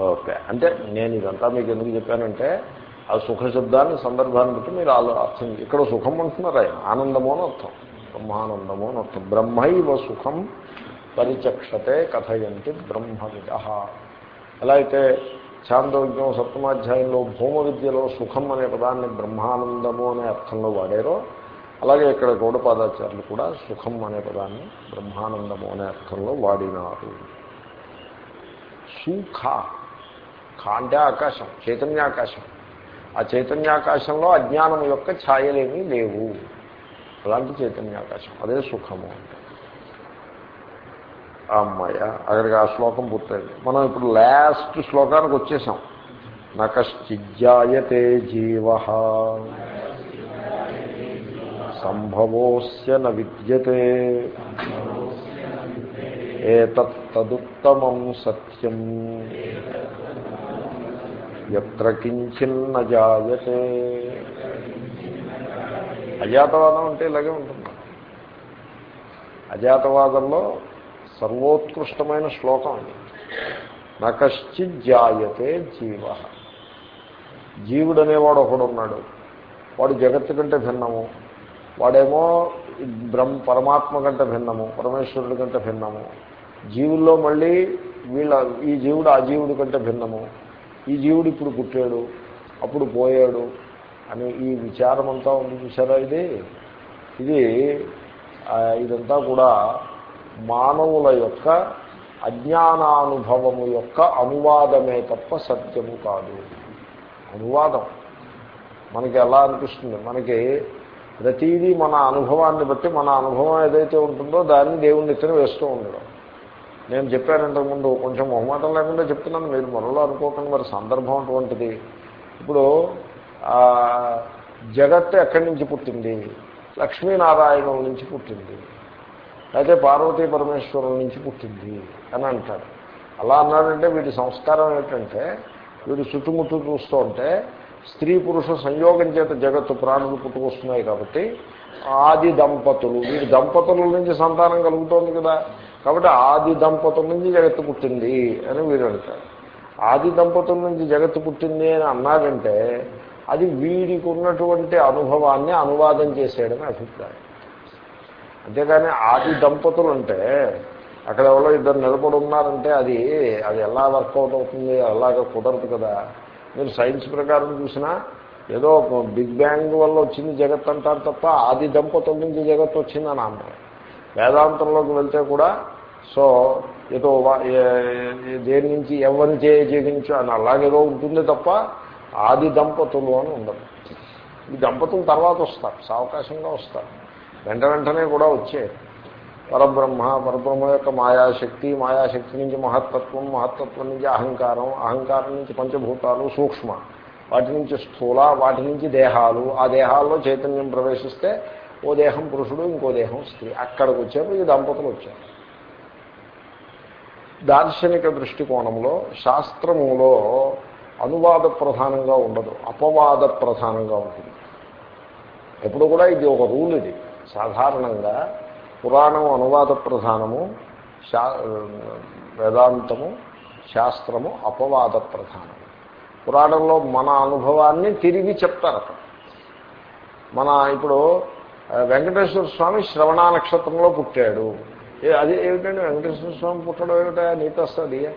Okay. అంటే నేను ఇదంతా మీకు ఎందుకు చెప్పానంటే ఆ సుఖ శబ్దాన్ని సందర్భాన్ని బట్టి మీరు ఆలో అర్థం ఇక్కడ సుఖం అంటున్నారు ఆయన. ఆనందము అని అర్థం. బ్రహ్మానందము అని అర్థం. బ్రహ్మైవ సుఖం పరిచక్షతే కథయంతి బ్రహ్మవిద. ఎలా అయితే చాందోగ్యం సప్తమాధ్యాయంలో భూమ విద్యలో సుఖం అనే పదాన్ని బ్రహ్మానందము అనే అర్థంలో వాడారో అలాగే ఇక్కడ గౌడపాదాచార్యులు కూడా సుఖం అనే పదాన్ని బ్రహ్మానందము అనే అర్థంలో వాడినారు. సుఖ ఖ అంటే ఆకాశం చైతన్యాకాశం. ఆ చైతన్యాకాశంలో అజ్ఞానం యొక్క ఛాయలేమీ లేవు. అలాంటి చైతన్యాకాశం అదే సుఖము అంటే. అమ్మాయ అక్కడికి ఆ శ్లోకం పూర్తయింది. మనం ఇప్పుడు లాస్ట్ శ్లోకానికి వచ్చేసాం. నకశ్చిజ్జాయతే జీవ. సంభవోస్య న విద్యతే. ఏతత్తదుత్తమం సత్యం. ఎత్ర కించిన్న జాయతే. అజాతవాదం అంటే ఇలాగే ఉంటుంది. అజాతవాదంలో సర్వోత్కృష్టమైన శ్లోకం అది. నకశ్చిత్ జాయతే జీవ. జీవుడు అనేవాడు ఒకడు ఉన్నాడు వాడు జగత్తు కంటే భిన్నము. వాడేమో బ్రహ్మ పరమాత్మ కంటే భిన్నము పరమేశ్వరుడి కంటే భిన్నము. జీవుల్లో మళ్ళీ వీళ్ళ ఈ జీవుడు ఆ జీవుడి కంటే భిన్నము. ఈ జీవుడు ఇప్పుడు పుట్టాడు అప్పుడు పోయాడు అని ఈ విచారం అంతా ఉంది చూసారా ఇది? ఇది ఇదంతా కూడా మానవుల యొక్క అజ్ఞానానుభవము యొక్క అనువాదమే తప్ప సత్యము కాదు. అనువాదం. మనకి ఎలా అనిపిస్తుంది? మనకి ప్రతీదీ మన అనుభవాన్ని బట్టి మన అనుభవం ఏదైతే ఉంటుందో దాన్ని దేవుని ఎత్తున వేస్తూ ఉండడం. నేను చెప్పాను ఇంతకుముందు కొంచెం మొహమాటం లేకుండా చెప్తున్నాను. మీరు మనలో అనుకోకుండా మరి సందర్భం అటువంటిది. ఇప్పుడు జగత్తు ఎక్కడి నుంచి పుట్టింది? లక్ష్మీనారాయణం నుంచి పుట్టింది. అయితే పార్వతీ పరమేశ్వరం నుంచి పుట్టింది అని అంటాడు అలా అన్నాడంటే వీటి సంస్కారం ఏంటంటే వీడు చుట్టుముట్టు చూస్తూ ఉంటే స్త్రీ పురుష సంయోగం చేత జగత్తు ప్రాణులు పుట్టుకొస్తున్నాయి కాబట్టి ఆది దంపతులు. వీడి దంపతుల నుంచి సంతానం కలుగుతోంది కదా. కాబట్టి ఆది దంపతుల నుంచి జగత్తు పుట్టింది అని వీడు అంటారు. ఆది దంపతుల నుంచి జగత్తు పుట్టింది అని అన్నాడంటే అది వీడికి ఉన్నటువంటి అనుభవాన్ని అనువాదం చేసేయడమే అభిప్రాయం. అంతేకాని ఆది దంపతులు అంటే అక్కడ ఎవరో ఇద్దరు నిలబడి ఉన్నారంటే అది అది ఎలా వర్కౌట్ అవుతుంది అలాగ కుదరదు కదా. మీరు సైన్స్ ప్రకారం చూసినా ఏదో బిగ్ బ్యాంగ్ వల్ల వచ్చింది జగత్ అంటారు తప్ప ఆది దంపతుల నుంచి జగత్ వచ్చిందని అన్నారు. వేదాంతంలోకి వెళ్తే కూడా సో ఏదో దేని నుంచి ఎవరిని జగించు అని అలాగేదో ఉంటుంది తప్ప ఆది దంపతులు అని ఉండదు. ఈ దంపతులు తర్వాత వస్తారు సావకాశంగా వస్తారు. వెంట వెంటనే కూడా వచ్చే. పరబ్రహ్మ పరబ్రహ్మ యొక్క మాయాశక్తి మాయాశక్తి నుంచి మహత్తత్వం మహత్తత్వం నుంచి అహంకారం అహంకారం నుంచి పంచభూతాలు సూక్ష్మ. వాటి నుంచి స్థూల వాటి నుంచి దేహాలు. ఆ దేహాల్లో చైతన్యం ప్రవేశిస్తే ఓ దేహం పురుషుడు ఇంకో దేహం స్త్రీ. అక్కడికి వచ్చేప్పుడు ఈ దంపతులు వచ్చారు. దార్శనిక దృష్టికోణంలో శాస్త్రములో అనువాద ప్రధానంగా ఉండదు అపవాద ప్రధానంగా ఉంటుంది. ఎప్పుడు కూడా ఇది ఒక రూల్ ఇది. సాధారణంగా పురాణం అనువాద ప్రధానము శా వేదాంతము శాస్త్రము అపవాద ప్రధానము. పురాణంలో మన అనుభవాన్ని తిరిగి చెప్తారు అక్కడ మన ఇప్పుడు వెంకటేశ్వర స్వామి శ్రవణ నక్షత్రంలో పుట్టాడు. అది ఏమిటండి? వెంకటేశ్వర స్వామి పుట్టడం ఏమిటా? నీతో వస్తుంది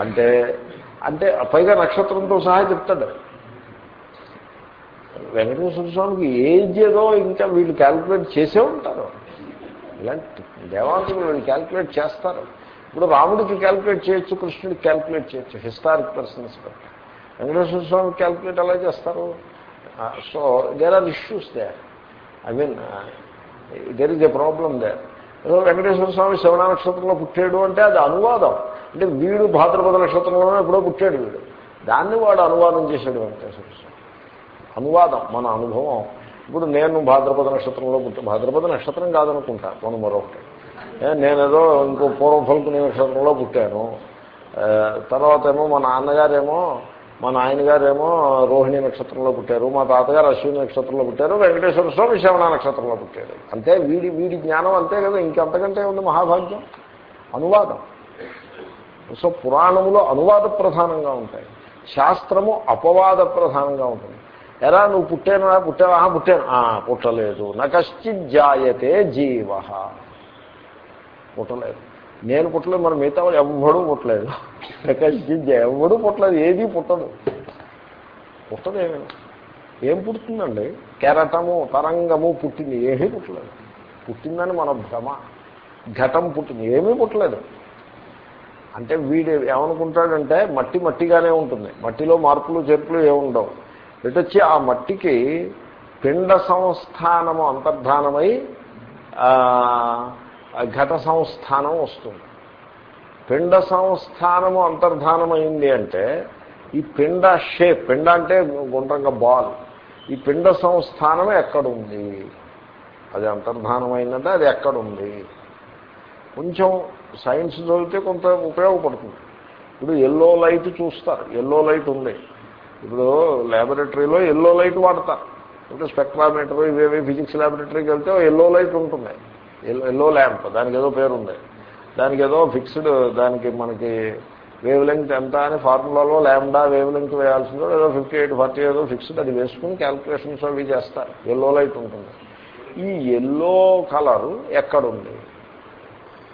అంటే అంటే పైగా నక్షత్రంతో సహా చెప్తాడు. వెంకటేశ్వర స్వామికి ఏజ్ ఏదో ఇంకా వీళ్ళు క్యాల్కులేట్ చేసే ఉంటారు. ఇలాంటి దేవాంతులు వీళ్ళు క్యాల్కులేట్ చేస్తారు. ఇప్పుడు రాముడికి క్యాల్కులేట్ చేయొచ్చు కృష్ణుడికి క్యాల్కులేట్ చేయొచ్చు హిస్టారిక్ పర్సన్స్ వెంకటేశ్వర స్వామికి క్యాల్కులేట్ ఎలా చేస్తారు? So there are issues they I mean there is a problem there ఏదో వెంకటేశ్వర స్వామి శివణ నక్షత్రంలో పుట్టాడు అంటే అది అనువాదం. అంటే వీడు భాద్రపద నక్షత్రంలోనే ఎప్పుడో పుట్టాడు వీడు. దాన్ని వాడు అనువాదం చేశాడు వెంకటేశ్వర స్వామి. అనువాదం మన అనుభవం. ఇప్పుడు నేను భాద్రపద నక్షత్రంలో పుట్ట భాద్రపద నక్షత్రం కాదనుకుంటా మనం మరొకటి. నేనేదో ఇంకో పూర్వఫల్కుని నక్షత్రంలో పుట్టాను. తర్వాత ఏమో మా నాన్నగారేమో మా నాయనగారేమో రోహిణి నక్షత్రంలో పుట్టారు మా తాతగారు అశ్విని నక్షత్రంలో పుట్టారు వెంకటేశ్వర స్వామి శ్రవణ నక్షత్రంలో పుట్టాడు అంతే వీడి వీడి జ్ఞానం అంతే కదా ఇంకెంతకంటే ఉంది మహాభాగ్యం? అనువాదం. సో పురాణములో అనువాద ప్రధానంగా ఉంటాయి. శాస్త్రము అపవాద ప్రధానంగా ఉంటుంది. ఎరా నువ్వు పుట్టాను పుట్టావా పుట్టాను. ఆ, పుట్టలేదు. నకశ్చిత్ జాయతే జీవ. పుట్టలేదు. నేను పుట్టలేదు మన మిగతా వాళ్ళు ఎవ్వడూ పుట్టలేదు. నకశ్చిత్ ఎవ్వడూ పుట్టలేదు ఏదీ పుట్టదు. పుట్టదు ఏం పుడుతుందండి? కెరటము తరంగము పుట్టింది ఏమీ పుట్టలేదు. పుట్టిందని మన భ్రమ. ఘటం పుట్టింది ఏమీ పుట్టలేదు. అంటే వీడు ఏమనుకుంటాడంటే మట్టి మట్టిగానే ఉంటుంది. మట్టిలో మార్పులు చేర్పులు ఏముండవు ఇటొచ్చి ఆ మట్టికి పిండ సంస్థానము అంతర్ధానమై ఘట సంస్థానం వస్తుంది. పిండ సంస్థానము అంతర్ధానమైంది అంటే ఈ పిండ షేప్ పిండ అంటే గుండ్రంగా బాల్ ఈ పిండ సంస్థానం ఎక్కడుంది? అది అంతర్ధానమైందంటే అది ఎక్కడుంది? కొంచెం సైన్స్ చదివితే కొంత ఉపయోగపడుతుంది. ఇప్పుడు ఎల్లో లైట్ చూస్తారు. ఎల్లో లైట్ ఉంది. ఇప్పుడు ల్యాబొరేటరీలో ఎల్లో లైట్ వాడతారు. ఇప్పుడు స్పెక్ట్రామీటర్ ఇవేవి ఫిజిక్స్ ల్యాబొరేటరీకి వెళ్తే ఎల్లో లైట్ ఉంటుంది. ఎల్లో ల్యాంప్ దానికి ఏదో పేరు ఉంది దానికి ఏదో ఫిక్స్డ్ దానికి మనకి వేవ్ లెంగ్త్ ఎంత అని ఫార్ములాలో ల్యాండా వేవ్ లెంగ్త్ వేయాల్సిందో ఏదో ఫిఫ్టీ ఎయిట్ ఫార్టీ ఏదో ఫిక్స్డ్ అది వేసుకుని క్యాల్కులేషన్స్ అవి చేస్తారు. ఎల్లో లైట్ ఉంటుంది. ఈ ఎల్లో కలర్ ఎక్కడుంది?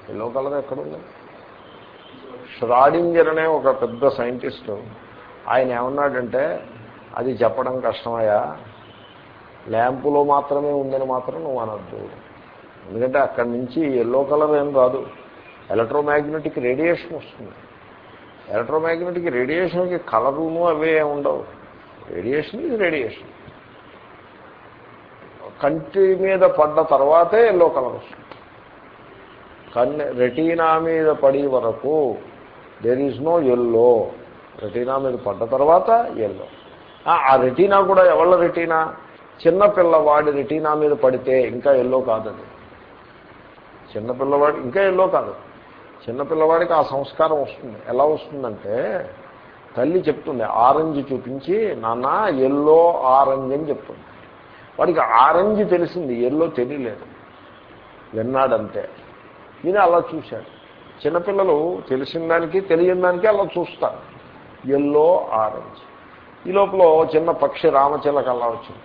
ఎల్లో కలర్ ఎక్కడుంది? ష్రాడింజర్ అనే ఒక పెద్ద సైంటిస్టు ఆయన ఏమన్నాడంటే అది చెప్పడం కష్టమయ్యా ల్యాంపులో మాత్రమే ఉందని మాత్రం నువ్వు అనద్దు. ఎందుకంటే అక్కడి నుంచి ఎల్లో కలర్ ఏం రాదు. ఎలక్ట్రోమాగ్నెటిక్ రేడియేషన్ వస్తుంది. ఎలక్ట్రోమాగ్నెటిక్ రేడియేషన్కి కలరును అవే ఏమి ఉండవు. రేడియేషన్ ఇది రేడియేషన్. కంటి మీద పడ్డ తర్వాతే ఎల్లో కలర్ వస్తుంది. కన్ను రెటీనా మీద పడి వరకు there is no yellow retina మీద పడ్డ తర్వాత ఎల్లో ఆ రెటీనా కూడా ఎవళ్ళ రెటీనా? చిన్నపిల్లవాడి రెటీనా మీద పడితే ఇంకా ఎల్లో కాదది. చిన్నపిల్లవాడి ఇంకా ఎల్లో కాదు. చిన్నపిల్లవాడికి ఆ సంస్కారం వస్తుంది. ఎలా వస్తుందంటే తల్లి చెప్తుంది ఆరెంజ్ చూపించి నాన్న ఎల్లో ఆరెంజ్ అని చెప్తుంది. వాడికి ఆరెంజ్ తెలిసింది ఎల్లో తెలియలేదు. విన్నాడంతే ఈయన అలా చూశాడు. చిన్నపిల్లలు తెలిసిన దానికి తెలియని దానికి అలా చూస్తారు. Yellow orange. ఈ లోపల చిన్న పక్షి రామచిలక అలా వచ్చింది.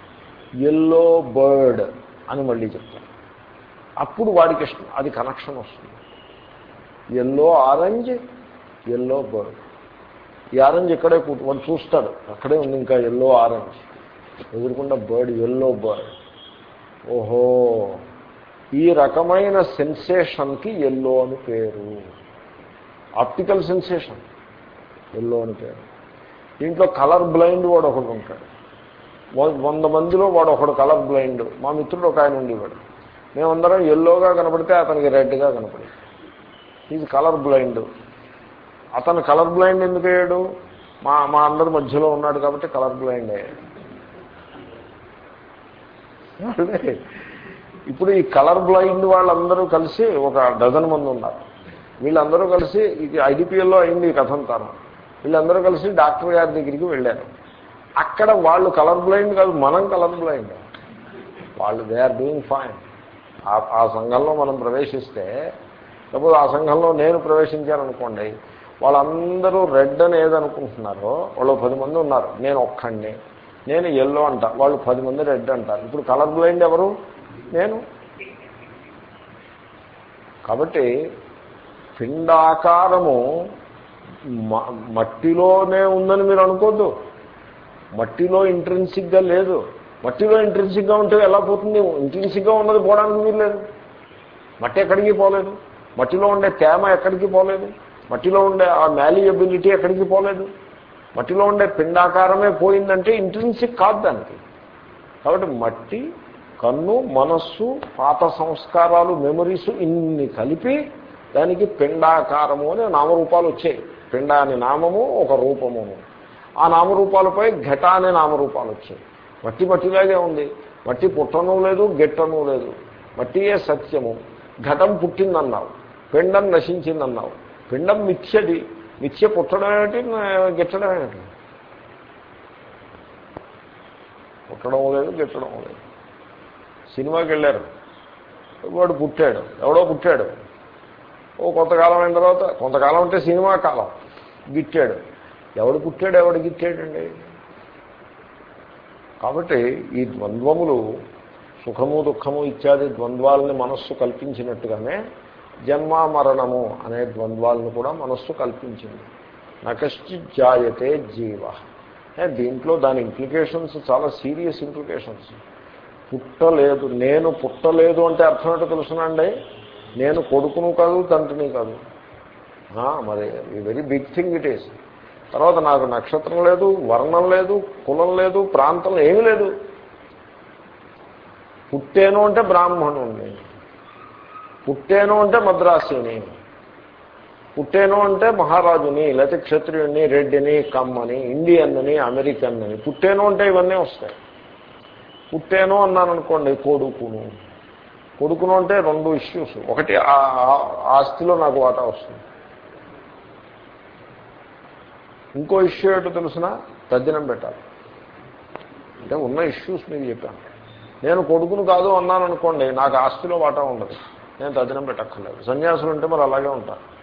ఎల్లో బర్డ్ అని మళ్ళీ చెప్తారు. అప్పుడు వాడికి ఇష్టం. అది కనెక్షన్ వస్తుంది. Yellow orange yellow bird. ఈ ఆరెంజ్ ఇక్కడే కూర్చు వాడు చూస్తాడు. అక్కడే ఉంది ఇంకా ఎల్లో ఆరెంజ్. ఎదురుకుండా బర్డ్ ఎల్లో బర్డ్. ఓహో! ఈ రకమైన సెన్సేషన్కి ఎల్లో అని పేరు. Optical sensation. ఎల్లో అని పేరు. దీంట్లో కలర్ బ్లైండ్ వాడు ఒకడు ఉంటాడు. వంద మందిలో వాడు ఒకడు కలర్ బ్లైండ్. మా మిత్రుడు ఒక ఆయన ఉండేవాడు. మేమందరం ఎల్లోగా కనపడితే అతనికి రెడ్గా కనపడేది ఈజ్ కలర్ బ్లైండ్ అతను కలర్ బ్లైండ్ ఎందుకు అయ్యాడు? మా మా అందరి మధ్యలో ఉన్నాడు కాబట్టి కలర్ బ్లైండ్ అయ్యాడు ఇప్పుడు ఈ కలర్ బ్లైండ్ వాళ్ళందరూ కలిసి ఒక డజన్ మంది ఉన్నారు. వీళ్ళందరూ కలిసి ఇది ఐడిపిఎల్లో అయింది ఈ కథంతాను వీళ్ళందరూ కలిసి డాక్టర్ గారి దగ్గరికి వెళ్ళారు. అక్కడ వాళ్ళు కలర్ బ్లైండ్ కాదు మనం కలర్ బ్లైండ్ వాళ్ళు దే ఆర్ డూయింగ్ ఫైన్ ఆ సంఘంలో మనం ప్రవేశిస్తే సపోజ్ ఆ సంఘంలో నేను ప్రవేశించాననుకోండి వాళ్ళందరూ రెడ్ అని ఏదనుకుంటున్నారో వాళ్ళు పది మంది ఉన్నారు నేను ఒక్కడిని. నేను ఎల్లో అంట వాళ్ళు పది మంది రెడ్ అంటారు. ఇప్పుడు కలర్ బ్లైండ్ ఎవరు? నేను. కాబట్టి పిండాకారము మ- మట్టిలోనే ఉందని మీరు అనుకోద్దు. మట్టిలో ఇంట్రెన్సిక్గా లేదు. మట్టిలో ఇంట్రెన్సిక్గా ఉంటే ఎలా పోతుంది? ఇంట్రెన్సిక్గా ఉన్నది పోవడానికి వీల్లేదు. మట్టి ఎక్కడికి పోలేదు? మట్టిలో ఉండే తేమ ఎక్కడికి పోలేదు? మట్టిలో ఉండే ఆ మ్యాలియబిలిటీ ఎక్కడికి పోలేదు? మట్టిలో ఉండే పిండాకారమే పోయిందంటే ఇంట్రెన్సిక్ కాదు దానికి. కాబట్టి మట్టి కన్ను మనస్సు పాత సంస్కారాలు మెమరీస్ ఇన్ని కలిపి దానికి పిండాకారము అనే నామరూపాలు వచ్చాయి. పిండ అనే నామము ఒక రూపము. ఆ నామరూపాలపై ఘట అనే నామరూపాలు వచ్చాయి. మట్టి మట్టిలాగే ఉంది. మట్టి పుట్టను లేదు గెట్టను లేదు. మట్టియే సత్యము. ఘటం పుట్టిందన్నావు. పిండం నశించిందన్నావు. పిండం మిథ్యది. మిథ్య పుట్టడం ఏమిటి? గిట్టడం ఏమిటి? పుట్టడం లేదు గిట్టడం లేదు. సినిమాకి వెళ్ళారు. వాడు పుట్టాడు. ఎవడో పుట్టాడు. ఓ కొంతకాలం అయిన తర్వాత కొంతకాలం అంటే సినిమా కాలం. గిట్టాడు. ఎవడు పుట్టాడు? ఎవడు గిట్టాడండి? కాబట్టి ఈ ద్వంద్వములు సుఖము దుఃఖము ఇత్యాది ద్వంద్వాలని మనస్సు కల్పించినట్టుగానే జన్మ మరణము అనే ద్వంద్వాలను కూడా మనస్సు కల్పించింది. నకశ్చిత్ జాయతే జీవ. దీంట్లో దాని ఇంప్లికేషన్స్ చాలా సీరియస్ ఇంప్లికేషన్స్ పుట్టలేదు నేను పుట్టలేదు అంటే అర్థం ఏంటో తెలుసునండి నేను కొడుకును కాదు తండ్రిని కాదు. మరి very big thing it is తర్వాత నాకు నక్షత్రం లేదు వర్ణం లేదు కులం లేదు ప్రాంతం ఏమీ లేదు. పుట్టేను అంటే బ్రాహ్మణుణ్ణి పుట్టేను అంటే మద్రాసుని పుట్టేను అంటే మహారాజుని లేకపోతే క్షత్రియుని రెడ్డిని కమ్మని ఇండియన్ని అమెరికన్ అని పుట్టేను అంటే ఇవన్నీ వస్తాయి. పుట్టేను అన్నాను అనుకోండి కొడుకును. కొడుకును అంటే రెండు ఇష్యూస్ ఒకటి ఆస్తిలో నాకు వాటా వస్తుంది. ఇంకో ఇష్యూ ఏంటో తెలిసిన? తద్దినం పెట్టాలి. అంటే ఉన్న ఇష్యూస్ మీకు చెప్పాను. నేను కొడుకును కాదు అన్నాను అనుకోండి నాకు ఆస్తిలో వాటా ఉండదు. నేను తద్దినం పెట్టక్కర్లేదు. సన్యాసులు అంటే మరి అలాగే ఉంటారు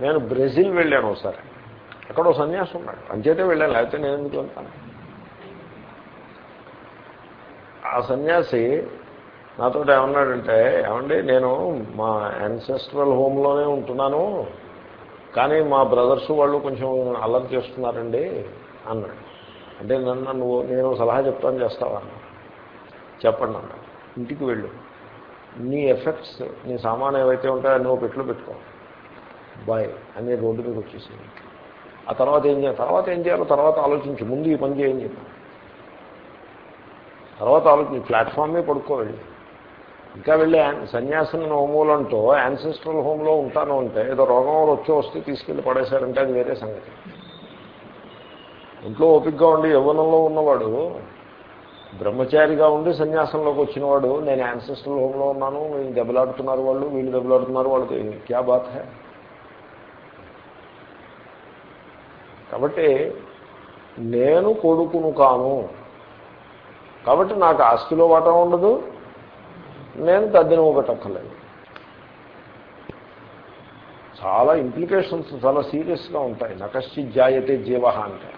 నేను బ్రెజిల్ వెళ్ళాను ఒకసారి. అక్కడ సన్యాసం ఉన్నాడు. అంచేతే వెళ్ళాను లేకపోతే నేను ఎందుకు వెళ్తాను? ఆ సన్యాసి నాతో ఏమన్నాడంటే ఏమండి నేను మా యాన్సెస్ట్రల్ హోమ్లోనే ఉంటున్నాను కానీ మా బ్రదర్స్ వాళ్ళు కొంచెం అల్లరి చేస్తున్నారండి అన్నాడు. అంటే నన్ను నువ్వు నేను సలహా చెప్తాను చేస్తావా? చెప్పండి అన్న ఇంటికి వెళ్ళు. నీ ఎఫెక్ట్స్ నీ సామాన్ ఏవైతే ఉంటాయో నువ్వు పెట్టులో పెట్టుకో. బాయ్ అని రోడ్డు మీద వచ్చేసింది. ఆ తర్వాత ఏం చేయాలి? తర్వాత ఏం చేయాలో తర్వాత ఆలోచించి. ముందు ఈ పని చేయని చెప్పాను. తర్వాత ఆలోచించి. ప్లాట్ఫామే పడుకోవాలి ఇంకా వెళ్ళి సన్యాసం హోములంటూ యాన్సెస్ట్రల్ హోమ్లో ఉంటాను అంటే ఏదో రోగం వచ్చి వస్తే తీసుకెళ్ళి పడేశారంటే అది వేరే సంగతి. ఇంట్లో ఓపిక్గా ఉండి యవ్వనంలో ఉన్నవాడు బ్రహ్మచారిగా ఉండి సన్యాసంలోకి వచ్చినవాడు నేను యాన్సెస్ట్రల్ హోమ్లో ఉన్నాను వీళ్ళు దెబ్బలాడుతున్నారు వాళ్ళు వీళ్ళు దెబ్బలాడుతున్నారు వాళ్ళకి క్యా బాత్ హే? కాబట్టి నేను కొడుకును కాను. కాబట్టి నాకు ఆస్తిలో వాటా ఉండదు నేను తద్దినము పెట్టక్కర్లేదు చాలా ఇంప్లికేషన్స్ చాలా సీరియస్గా ఉంటాయి. నకశ్చి జాయతే జీవ అంటే.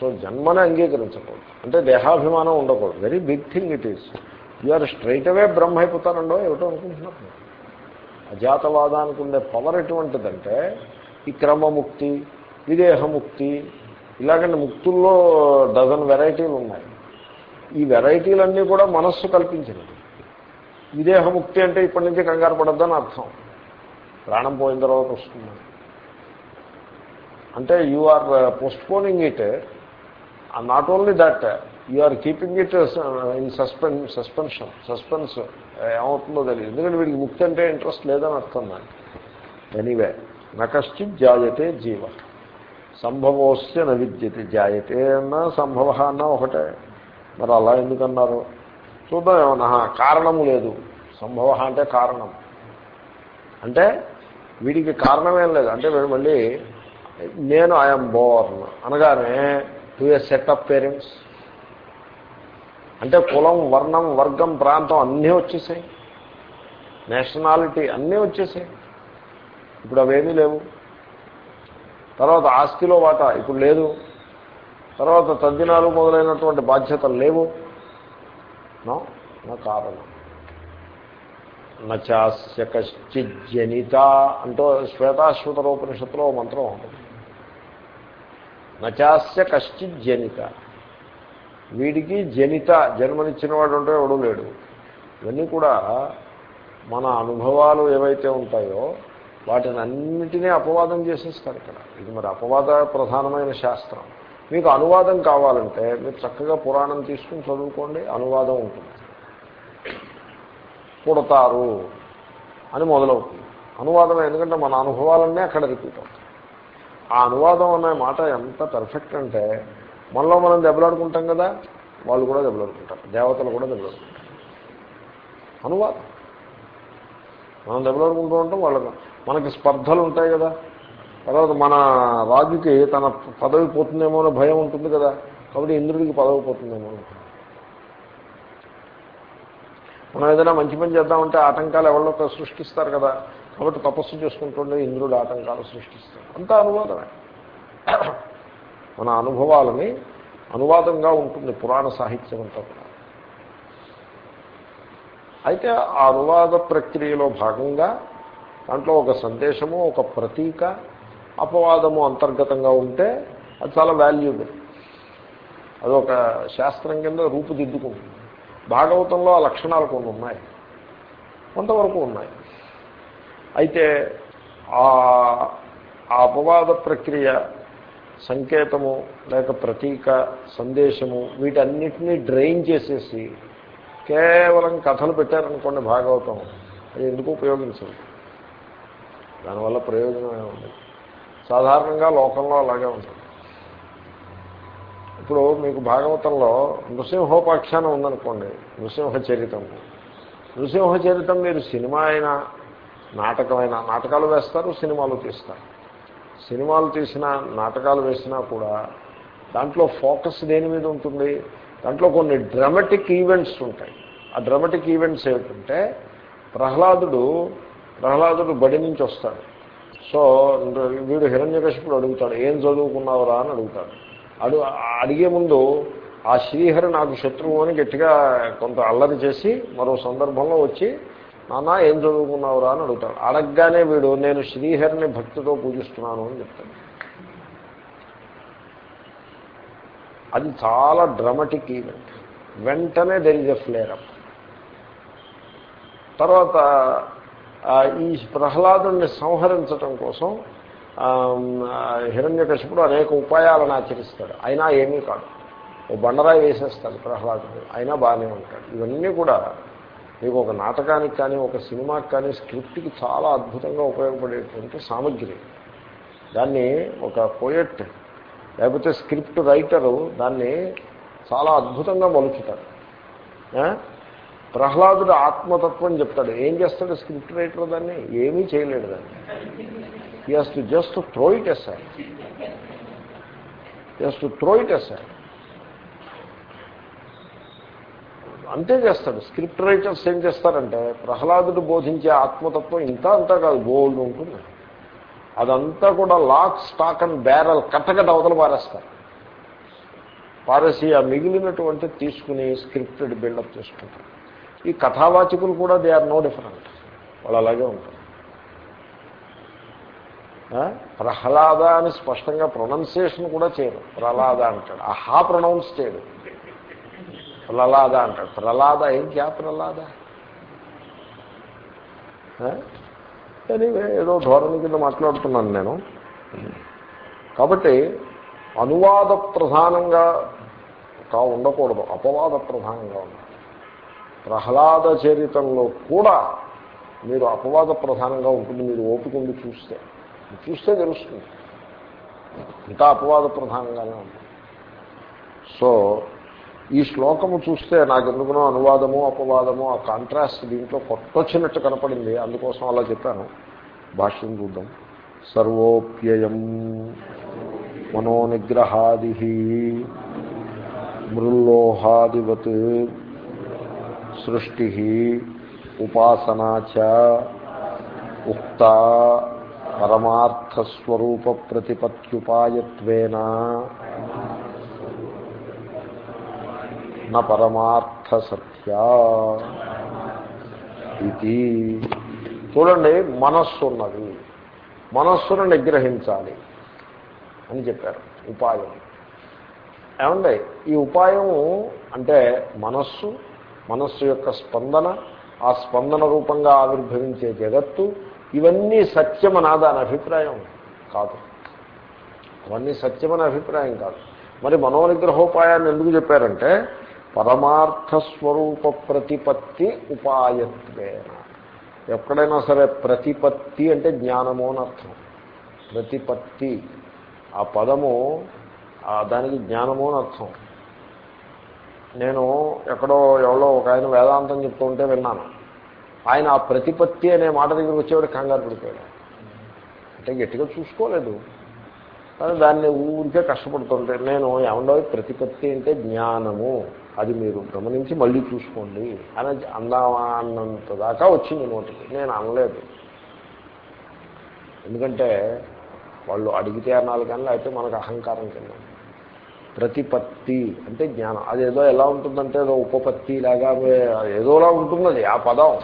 సో జన్మని అంగీకరించకూడదు. అంటే దేహాభిమానం ఉండకూడదు. Very big thing it is or straight అవే బ్రహ్మ అయిపోతారండో ఏమిటో అనుకుంటున్నారు. అజాతవాదానికి ఉండే పవర్ ఎటువంటిదంటే ఈ క్రమముక్తి విదేహముక్తి ఇలాగంటే ముక్తుల్లో డజన్ వెరైటీలు ఉన్నాయి. ఈ వెరైటీలన్నీ కూడా మనస్సు కల్పించినవి. విదేహముక్తి అంటే ఇప్పటి నుంచి కంగారు పడద్దని అర్థం. ప్రాణం పోయిన తర్వాత వస్తుంది. అంటే you are postponing it not only that you are keeping it in సస్పెన్ suspension suspense ఏమవుతుందో తెలియదు. ఎందుకంటే వీళ్ళకి ముక్తి అంటే ఇంట్రెస్ట్ లేదని అర్థం దానికి ఎనీవే నకశ్చిత్ జాయతే జీవ. సంభవోస్య న విద్యతే. జాయతే అన్నా సంభవ అన్నా ఒకటే. మరి అలా ఎందుకన్నారు? చూద్దాం ఏమన్నా. కారణము లేదు. సంభవ అంటే కారణం. అంటే వీడికి కారణమేం లేదు. అంటే మళ్ళీ నేను ఐఎమ్ బోర్న్ అనగానే to a set of parents? అంటే కులం వర్ణం వర్గం ప్రాంతం అన్నీ వచ్చేసాయి. నేషనాలిటీ అన్నీ వచ్చేసాయి. ఇప్పుడు అవేమీ లేవు. తర్వాత ఆస్తిలో వాటా? ఇప్పుడు లేదు. తర్వాత తద్దినాలు మొదలైనటువంటి బాధ్యతలు లేవు. నా కారణం. నచాస్య కశ్చిజ్జనిత అంటూ శ్వేతాశ్వతరోపనిషత్తులో మంత్రం ఉంటుంది నచాస్య కశ్చిజ్జనిత. వీడికి జనిత జన్మనిచ్చినవాడు ఉంటే ఎవడూ లేడు. ఇవన్నీ కూడా మన అనుభవాలు ఏవైతే ఉంటాయో వాటిని అన్నిటినీ అపవాదం చేసేస్తారు ఇక్కడ. ఇది మరి అపవాద ప్రధానమైన శాస్త్రం. మీకు అనువాదం కావాలంటే మీరు చక్కగా పురాణం తీసుకుని చదువుకోండి అనువాదం ఉంటుంది. పుడతారు అని మొదలవుతుంది. అనువాదం ఎందుకంటే మన అనుభవాలన్నీ అక్కడ రిపీట్ అవుతాయి. ఆ అనువాదం అనే మాట ఎంత పర్ఫెక్ట్ అంటే మనలో మనం దెబ్బలాడుకుంటాం కదా వాళ్ళు కూడా దెబ్బలాడుకుంటారు దేవతలు కూడా దెబ్బలాడుకుంటారు. అనువాదం. మనం దెబ్బలాడుకుంటూ ఉంటాం వాళ్ళకు మనకి స్పర్ధలు ఉంటాయి కదా తర్వాత మన రాజుకి తన పదవి పోతుందేమో అనే భయం ఉంటుంది కదా. కాబట్టి ఇంద్రుడికి పదవి పోతుందేమో మనం ఏదైనా మంచి పని చేద్దామంటే ఆటంకాలు ఎవరో సృష్టిస్తారు కదా. కాబట్టి తపస్సు చేసుకుంటుండే ఇంద్రుడు ఆటంకాలు సృష్టిస్తాడు అంతా అనువాదమే. మన అనుభవాలని అనువాదంగా ఉంటుంది పురాణ సాహిత్యం అంతా కూడా. అయితే ఆ అనువాద ప్రక్రియలో భాగంగా దాంట్లో ఒక సందేశము ఒక ప్రతీక అపవాదము అంతర్గతంగా ఉంటే అది చాలా వాల్యూబుల్. అదొక శాస్త్రం కింద రూపుదిద్దుకుంటుంది. భాగవతంలో ఆ లక్షణాలు కొన్ని ఉన్నాయి. కొంతవరకు ఉన్నాయి. అయితే ఆ అపవాద ప్రక్రియ సంకేతము లేక ప్రతీక సందేశము వీటన్నిటినీ డ్రైన్ చేసేసి కేవలం కథలు పెట్టారనుకోండి భాగవతం అది ఎందుకు ఉపయోగించదు దానివల్ల ప్రయోజనమే ఉంది సాధారణంగా లోకంలో అలాగే ఉంటుంది. ఇప్పుడు మీకు భాగవతంలో నృసింహోపాఖ్యానం ఉందనుకోండి నృసింహ చరితం నృసింహ చరితం మీరు సినిమా అయినా నాటకమైనా నాటకాలు వేస్తారు సినిమాలు తీస్తారు. సినిమాలు తీసిన నాటకాలు వేసినా కూడా దాంట్లో ఫోకస్ దేని మీద ఉంటుంది? దాంట్లో కొన్ని డ్రమటిక్ ఈవెంట్స్ ఉంటాయి. ఆ డ్రమటిక్ ఈవెంట్స్ ఏమిటంటే ప్రహ్లాదుడు ప్రహ్లాదుడు బడి నుంచి వస్తాడు. సో వీడు హిరణ్యకశిపుడు అడుగుతాడు ఏం చదువుకున్నావురా? అని అడుగుతాడు. అడు అడిగే ముందు ఆ శ్రీహరి నాకు శత్రువు అని గట్టిగా కొంత అల్లరి చేసి మరో సందర్భంలో వచ్చి నాన్న ఏం చదువుకున్నావురా? అని అడుగుతాడు. అడగగానే వీడు నేను శ్రీహరిని భక్తితో పూజిస్తున్నాను అని చెప్తాడు. అది చాలా డ్రమటిక్ ఈవెంట్. వెంటనే there is a flare up up తర్వాత ఈ ప్రహ్లాదుని సంహరించటం కోసం హిరణ్యకశిపుడు అనేక ఉపాయాలను ఆచరిస్తాడు. అయినా ఏమీ కాదు. ఓ బండరాయి వేసేస్తాడు ప్రహ్లాదుడు. అయినా బాగానే ఉంటాడు. ఇవన్నీ కూడా మీకు ఒక నాటకానికి కానీ ఒక సినిమాకి కానీ స్క్రిప్ట్కి చాలా అద్భుతంగా ఉపయోగపడేటువంటి సామగ్రి. దాన్ని ఒక పోయట్ లేకపోతే స్క్రిప్ట్ రైటరు దాన్ని చాలా అద్భుతంగా మలుచుతారు ప్రహ్లాదుడు ఆత్మతత్వం చెప్తాడు. ఏం చేస్తాడు స్క్రిప్ట్ రైటర్ దాన్ని? ఏమీ చేయలేడు దాన్ని. He has to just throw it just to throw it అంతే చేస్తాడు. స్క్రిప్ట్ రైటర్స్ ఏం చేస్తారంటే ప్రహ్లాదుడు బోధించే ఆత్మతత్వం ఇంత అంతా కాదు బోల్డ్ ఉంటుంది. అదంతా కూడా లాక్ స్టాక్ అండ్ బ్యారల్ కట్టకట్ట అవతలు పారేస్తారు. పారేసి ఆ మిగిలినటువంటి తీసుకుని స్క్రిప్టెడ్ బిల్డప్ చేసుకుంటారు. ఈ కథావాచకులు కూడా దే ఆర్ నో డిఫరెంట్. వాళ్ళు అలాగే ఉంటారు. ప్రహ్లాద అని స్పష్టంగా ప్రొనౌన్సియేషన్ కూడా చేయరు. ప్రహ్లాద అంటాడు. ఆ హా ప్రొనౌన్స్ చేయడు. ప్రహ్లాద అంటాడు. ప్రహ్లాద ఏం క్యా ప్రహ్లాద? ఎనీవే ఏదో ధోరణి కింద మాట్లాడుతున్నాను నేను. కాబట్టి అనువాద ప్రధానంగా కా ఉండకూడదు. అపవాద ప్రధానంగా ఉండాలి ప్రహ్లాద చరితంలో కూడా మీరు అపవాద ప్రధానంగా ఉంటుంది మీరు ఓపిక ఉండి చూస్తే చూస్తే తెలుస్తుంది. ఇంకా అపవాద ప్రధానంగానే ఉంటుంది. సో ఈ శ్లోకము చూస్తే నాకు ఎందుకునో అనువాదము అపవాదము ఆ కాంట్రాస్ట్ దీంట్లో కొట్టొచ్చినట్టు కనపడింది. అందుకోసం అలా చెప్పాను. భాష్యం చూద్దాం. సర్వోప్యయం మనోనిగ్రహాది మృల్లోహాదివత్ సృష్టి ఉపాసనా చ ఉక్త పరమార్థస్వరూప ప్రతిపత్యుపాయత్వేన. న పరమార్థ సత్యా ఇది. చూడండి మనస్సు ఉన్నది మనస్సును నిగ్రహించాలి అని చెప్పారు. ఉపాయం. ఏమండి ఈ ఉపాయం అంటే మనస్సు మనస్సు యొక్క స్పందన ఆ స్పందన రూపంగా ఆవిర్భవించే జగత్తు ఇవన్నీ సత్యమని దాని అభిప్రాయం కాదు. అవన్నీ సత్యమని అభిప్రాయం కాదు. మరి మనోనిగ్రహోపాయాన్ని ఎందుకు చెప్పారంటే పరమార్థస్వరూప ప్రతిపత్తి ఉపాయత్వేన. ఎక్కడైనా సరే ప్రతిపత్తి అంటే జ్ఞానము అని అర్థం. ప్రతిపత్తి. ఆ పదము దానికి జ్ఞానము అని అర్థం. నేను ఎక్కడో ఎవరో ఒక ఆయన వేదాంతం చెప్తూ ఉంటే విన్నాను. ఆయన ఆ ప్రతిపత్తి అనే మాట దగ్గర వచ్చేవాడు కంగారు పడిపోయాడు. అంటే గట్టిగా చూసుకోలేదు. కానీ దాన్ని ఊరికే కష్టపడుతుంటే నేను ఏమండవు ప్రతిపత్తి అంటే జ్ఞానము. అది మీరు గమనించి మళ్ళీ చూసుకోండి అని అందామా అన్నంత దాకా వచ్చింది నోటికి. నేను అనలేదు. ఎందుకంటే వాళ్ళు అడిగితే అనాలి కానీ లేకపోతే మనకు అహంకారం కింద ప్రతిపత్తి అంటే జ్ఞానం. అదేదో ఎలా ఉంటుందంటే ఏదో ఉపపత్తి లాగా ఏదోలా ఉంటున్నది ఆ పదం.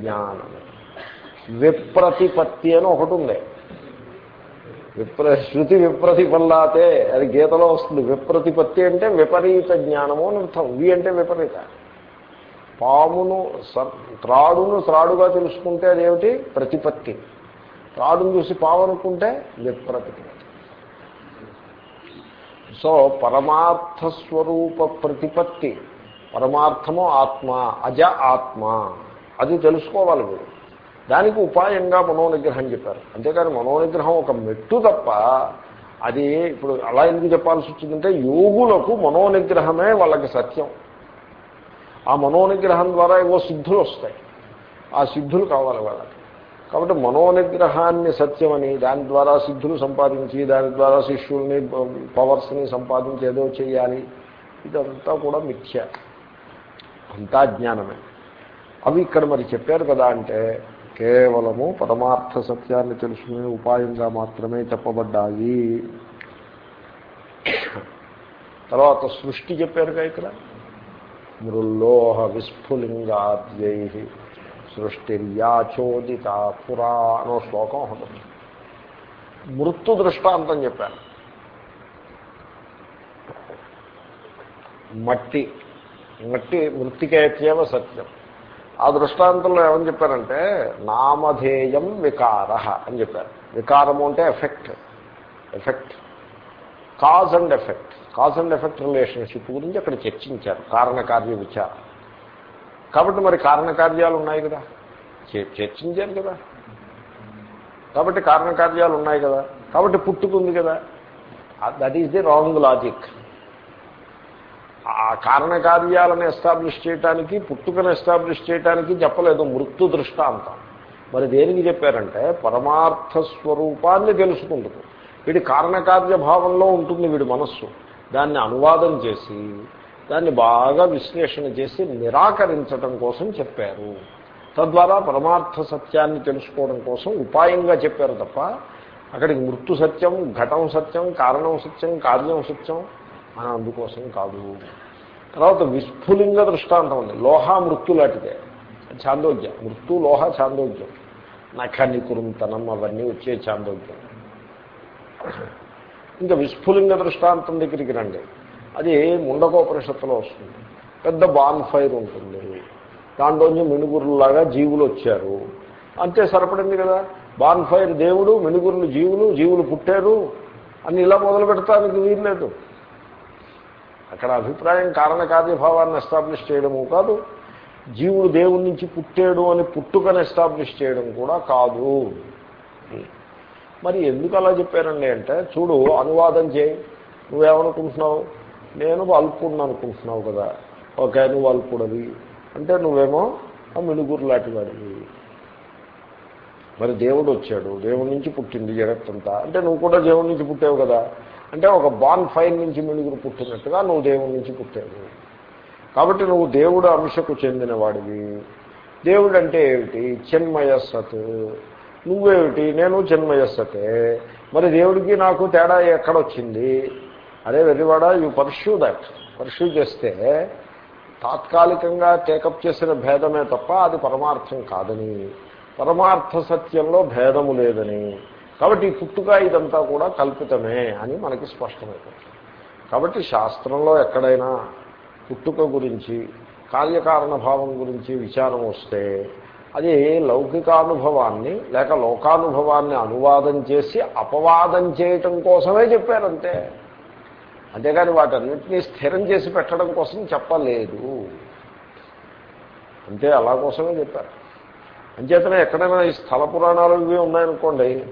జ్ఞానం. విప్రతిపత్తి అని ఒకటి ఉంది. విప్ర శృతి విప్రతిపల్లాతే అది గీతలో వస్తుంది. విప్రతిపత్తి అంటే విపరీత జ్ఞానము అని అర్థం. వి అంటే విపరీత. పామును త్రాడును త్రాడుగా తెలుసుకుంటే అదేమిటి? ప్రతిపత్తి. త్రాడును చూసి పాము అనుకుంటే విప్రతిపత్తి. సో పరమార్థ స్వరూప ప్రతిపత్తి పరమార్థము ఆత్మ అజ ఆత్మ అది తెలుసుకోవాలి మీరు. దానికి ఉపాయంగా మనోనిగ్రహం చెప్పారు. అంతేకాని మనోనిగ్రహం ఒక మెట్టు తప్ప అది ఇప్పుడు అలా ఎందుకు చెప్పాల్సి వచ్చిందంటే యోగులకు మనోనిగ్రహమే వాళ్ళకి సత్యం. ఆ మనోనిగ్రహం ద్వారా ఏవో సిద్ధులు వస్తాయి. ఆ సిద్ధులు కావాలి వాళ్ళకి. కాబట్టి మనోనిగ్రహాన్ని సత్యమని దాని ద్వారా సిద్ధులు సంపాదించి దాని ద్వారా శిష్యుల్ని పవర్స్ని సంపాదించి ఏదో చేయాలి. ఇదంతా కూడా మిథ్య. అంతా జ్ఞానమే. అవి ఇక్కడ మరి చెప్పారు కదా అంటే కేవలము పరమార్థ సత్యాన్ని తెలుసుకునే ఉపాయంగా మాత్రమే చెప్పబడ్డాయి. తర్వాత సృష్టి చెప్పారుగా ఇక్కడ. మృల్లోహ విస్ఫులింగాద్యై. సృష్టిర్యాచోదిత పురా అనో శ్లోకం ఉంటుంది మృత్తు దృష్టాంతం చెప్పాను. మట్టి మట్టి మృతికేత్యవ సత్యం. ఆ దృష్టాంతంలో ఏమని చెప్పారంటే నామధేయం వికార అని చెప్పారు. వికారము అంటే effect effect cause and effect. Cause and effect relationship గురించి అక్కడ చర్చించారు. కారణకార్య విచారం. కాబట్టి మరి కారణకార్యాలు ఉన్నాయి కదా. చర్చించారు కదా. కాబట్టి కారణకార్యాలు ఉన్నాయి కదా. కాబట్టి పుట్టుకుంది కదా. That is the wrong logic ఆ కారణకార్యాలను ఎస్టాబ్లిష్ చేయడానికి పుట్టుకను ఎస్టాబ్లిష్ చేయడానికి చెప్పలేదు మృత్యు దృష్టాంతం. మరి దేనికి చెప్పారంటే పరమార్థ స్వరూపాన్ని తెలుసుకుంటుంది. వీడి కారణకార్య భావంలో ఉంటుంది వీడి మనస్సు. దాన్ని అనువాదం చేసి దాన్ని బాగా విశ్లేషణ చేసి నిరాకరించటం కోసం చెప్పారు. తద్వారా పరమార్థ సత్యాన్ని తెలుసుకోవడం కోసం ఉపాయంగా చెప్పారు తప్ప అక్కడికి మృత్యు సత్యం ఘటం సత్యం కారణం సత్యం కార్యం సత్యం అని అందుకోసం కాదు. తర్వాత విస్ఫులింగ దృష్టాంతం ఉంది. లోహ మృత్యు లాంటిదే. చాందోగ్యం. మృత్యు లోహ చాందోగ్యం. నఖని కురుంతనం అవన్నీ వచ్చే చాందోగ్యం. ఇంకా విస్ఫులింగ దృష్టాంతం దగ్గరికి రండి. అది ముండకోపనిషత్తులో వస్తుంది. పెద్ద బాన్ ఫైర్ ఉంటుంది. దాంట్లోంచి మినుగురులాగా జీవులు వచ్చారు. అంతే సరిపడింది కదా? బాన్ ఫైర్ దేవుడు మినుగురులు జీవులు జీవులు పుట్టారు. అని ఇలా మొదలు పెడతానికి వీల్లేదు. అక్కడ అభిప్రాయం కారణకార్యభావాన్ని ఎస్టాబ్లిష్ చేయడము కాదు. జీవుడు దేవుడి నుంచి పుట్టాడు అని పుట్టుకని ఎస్టాబ్లిష్ చేయడం కూడా కాదు. మరి ఎందుకు అలా చెప్పారండి అంటే చూడు అనువాదం చేయి. నువ్వేమనుకుంటున్నావు? నేను అల్పుడిని అనుకుంటున్నావు కదా. ఓకే నువ్వు అల్పుడవి అంటే నువ్వేమో ఆ మినుగురు లాంటి వాడివి. మరి దేవుడు వచ్చాడు. దేవుడి నుంచి పుట్టింది జగత్తంతా అంటే నువ్వు కూడా దేవుడి నుంచి పుట్టావు కదా. అంటే ఒక బాన్ ఫైర్ నుంచి మిలుగురు పుట్టినట్టుగా నువ్వు దేవుడి నుంచి పుట్టావు. కాబట్టి నువ్వు దేవుడు అంశకు చెందిన వాడివి. దేవుడు అంటే ఏమిటి? చిన్మయ సత్. నువ్వేమిటి? నేను చిన్మయ సతే. మరి దేవుడికి నాకు తేడా ఎక్కడొచ్చింది అదే వెర్రివాడ యూ పర్ష్యూ దట్ పర్ష్యూ చేస్తే తాత్కాలికంగా టేకప్ చేసిన భేదమే తప్ప అది పరమార్థం కాదని. పరమార్థ సత్యంలో భేదము లేదని. కాబట్టి ఈ పుట్టుక ఇదంతా కూడా కల్పితమే అని మనకి స్పష్టమైపోతుంది. కాబట్టి శాస్త్రంలో ఎక్కడైనా పుట్టుక గురించి కార్యకారణ భావం గురించి విచారం వస్తే అది లౌకికానుభవాన్ని లేక లోకానుభవాన్ని అనువాదం చేసి అపవాదం చేయటం కోసమే చెప్పారంతే. అంతేగాని వాటన్నింటినీ స్థిరం చేసి పెట్టడం కోసం చెప్పలేదు. అంతే అలా కోసమే చెప్పారు. అంచేతనే ఎక్కడైనా ఈ స్థల పురాణాలు ఇవి ఉన్నాయనుకోండి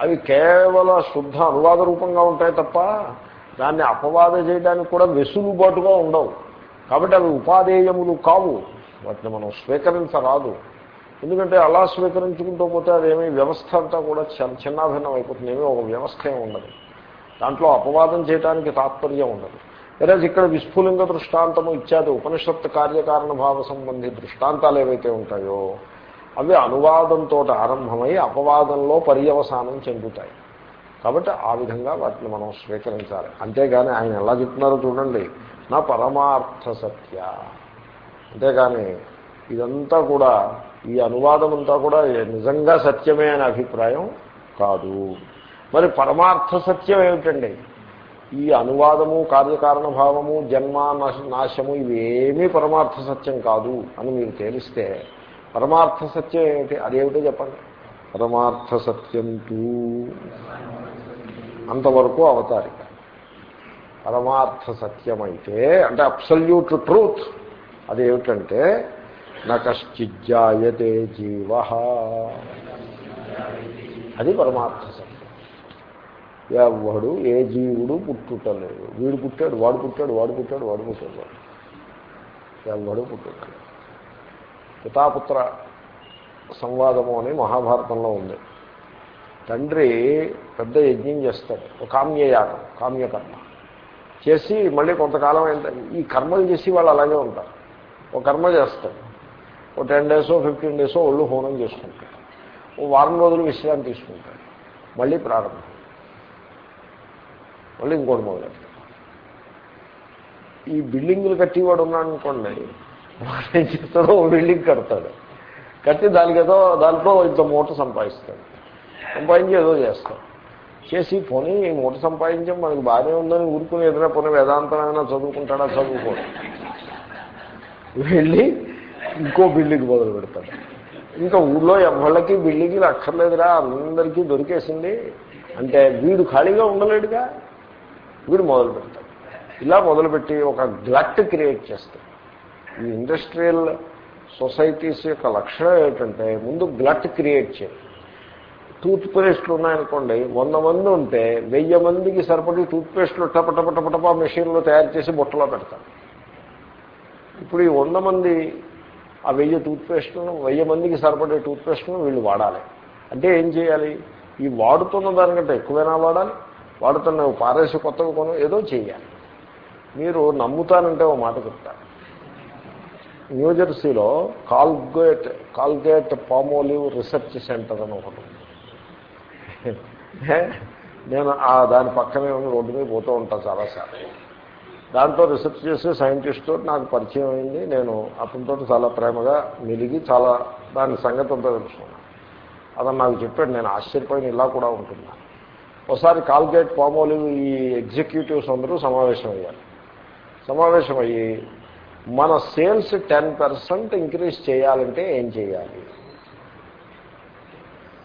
అవి కేవలం శుద్ధ అనువాద రూపంగా ఉంటాయి తప్ప దాన్ని అపవాద చేయడానికి కూడా వెసులుబాటుగా ఉండవు. కాబట్టి అవి ఉపాధేయములు కావు. వాటిని మనం స్వీకరించరాదు. ఎందుకంటే అలా స్వీకరించుకుంటూ పోతే అదేమి వ్యవస్థ అంతా కూడా చిన్నాభిన్నం అయిపోతుంది. ఏమీ ఒక వ్యవస్థ ఏమి ఉండదు. దాంట్లో అపవాదం చేయడానికి తాత్పర్యం ఉండదు. వెరాజ్ ఇక్కడ విస్ఫులింగ దృష్టాంతము ఇత్యాది ఉపనిషత్ కార్యకారణ భావ సంబంధి దృష్టాంతాలు ఏవైతే ఉంటాయో అవి అనువాదంతో ఆరంభమై అపవాదంలో పర్యవసానం చెందుతాయి. కాబట్టి ఆ విధంగా వాటిని మనం స్వీకరించాలి. అంతేగాని ఆయన ఎలా చెప్తున్నారో చూడండి. నా పరమార్థ సత్య. అంతేగాని ఇదంతా కూడా ఈ అనువాదం అంతా కూడా నిజంగా సత్యమే అనే అభిప్రాయం కాదు. మరి పరమార్థ సత్యం ఏమిటండి? ఈ అనువాదము కార్యకారణ భావము జన్మ నాశము ఇవేమీ పరమార్థ సత్యం కాదు అని మీరు తేలిస్తే పరమార్థ సత్యం ఏమిటి? అదేమిటో చెప్పండి. పరమార్థ సత్యం తూ. అంతవరకు అవతారిక పరమార్థ సత్యం అయితే అంటే అబ్సల్యూట్ ట్రూత్ అదేమిటంటే నకశ్చిజ్జాయతే జీవ. అది పరమార్థ సత్యం. ఎవడు ఏ జీవుడు పుట్టుటలేదు. వీడు పుట్టాడు వాడు పుట్టాడు వాడు పుట్టాడు వాడు పుట్టాడు వాడు ఎవడు పుట్టుటలేదు. పితాపుత్ర సంవాదము అని మహాభారతంలో ఉంది. తండ్రి పెద్ద యజ్ఞం చేస్తాడు ఒక కామ్యయాగం కామ్యకర్మ. చేసి మళ్ళీ కొంతకాలం అయిన ఈ కర్మలు చేసి వాళ్ళు అలాగే ఉంటారు. ఒక కర్మ చేస్తాడు. ఓ టెన్ డేసో ఫిఫ్టీన్ డేసో ఒళ్ళు హోనం చేసుకుంటాడు. ఓ వారం రోజులు విశ్రాంతి తీసుకుంటాడు. మళ్ళీ ప్రారంభం. మళ్ళీ ఇంకోటి మొదలెట్టాడు ఈ బిల్డింగులు కట్టివాడు ఉన్నాడు అనుకోండి వాడు ఏం చేస్తాడో ఓ బిల్డింగ్ కడతాడు. కట్టి దానికి ఏదో దాంట్లో ఇంత మూట సంపాదిస్తాడు. సంపాదించి ఏదో చేస్తాడు. చేసి పోనీ ఈ మూట సంపాదించాం మనకి బాగానే ఉందని ఊరుకుని ఏదైనా పోనీ వేదాంతమైనా చదువుకుంటాడా చదువుకోడు. వెళ్ళి ఇంకో బిల్డింగ్ మొదలు పెడతాడు. ఇంకా ఊళ్ళో ఎవళ్ళకి బిల్డింగ్లు అక్కర్లేదురా అందరికీ దొరికేసింది. అంటే వీడు ఖాళీగా ఉండలేడుగా. వీడు మొదలు పెడతాడు ఇలా మొదలుపెట్టి ఒక గ్లట్ క్రియేట్ చేస్తాడు ఈ ఇండస్ట్రియల్ సొసైటీస్ యొక్క లక్షణం ఏమిటంటే ముందు గ్లట్ క్రియేట్ చేయాలి. టూత్ పేస్ట్లు ఉన్నాయనుకోండి వంద మంది ఉంటే వెయ్యి మందికి సరిపడి టూత్ పేస్ట్లు టపటపటపటపా మెషిన్లో తయారు చేసి బుట్టలో పెడతారు. ఇప్పుడు ఈ వంద మంది ఆ వెయ్యి టూత్ పేస్ట్లను వెయ్యి మందికి సరిపడే టూత్ పేస్ట్లను వీళ్ళు వాడాలి. అంటే ఏం చేయాలి? ఈ వాడుతున్న దానికంటే ఎక్కువైనా వాడాలి? వాడుతున్న పారేసి కొత్తవి కొను ఏదో చేయాలి మీరు నమ్ముతానంటే ఓ మాట చెప్తారు న్యూజెర్సీలో Colgate Colgate Palmolive research centre అని ఒకటి నేను ఆ దాని పక్కనే ఉన్న రోడ్డు మీద పోతూ ఉంటాను చాలాసార్లు. దాంతో రీసెర్చ్ చేసే సైంటిస్ట్తో నాకు పరిచయం అయింది. నేను అతనితో చాలా ప్రేమగా మెలిగి చాలా దాని సంగతి అంతా తెలుసుకున్నాను. అతను నాకు చెప్పాడు నేను ఆశ్చర్యపోయిన ఇలా కూడా ఉంటున్నాను. ఒకసారి కాల్గేట్ పామోలివ్ ఈ ఎగ్జిక్యూటివ్స్ అందరూ సమావేశం సమావేశమయ్యి సమావేశం అయ్యి మన సేల్స్ టెన్ పర్సెంట్ ఇంక్రీజ్ చేయాలంటే ఏం చేయాలి?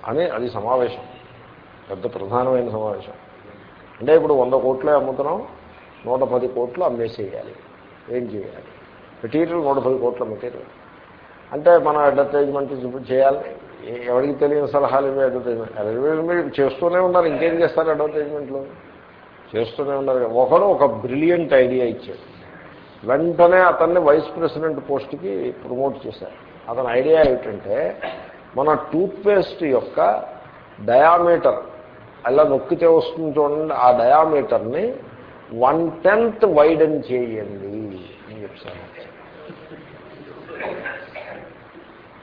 అని అది సమావేశం. పెద్ద ప్రధానమైన సమావేశం. అంటే ఇప్పుడు వంద కోట్లే అమ్ముతున్నాం నూట పది కోట్లు అమ్మేసేయాలి. ఏం చేయాలి? మెటీరియల్ నూట పది కోట్ల మెటీరియల్ అంటే మన అడ్వర్టైజ్మెంట్ చేయాలి. ఎవరికి తెలియని సలహాలు ఇవి అడ్వర్టైజ్మెంట్ అడ్వర్టైజ్మెంట్ చేస్తూనే ఉన్నారు ఇంకేం చేస్తారు అడ్వర్టైజ్మెంట్లో చేస్తూనే ఉన్నారు ఒకడు ఒక బ్రిలియంట్ ఐడియా ఇచ్చాడు. వెంటనే అతన్ని వైస్ ప్రెసిడెంట్ పోస్ట్కి ప్రమోట్ చేశారు. అతని ఐడియా ఏమిటంటే మన టూత్పేస్ట్ యొక్క డయామీటర్ అలా నొక్కితే వస్తుంది చూడండి ఆ డయామీటర్ని వన్ టెన్త్ వైడన్ చేయండి అని చెప్తాను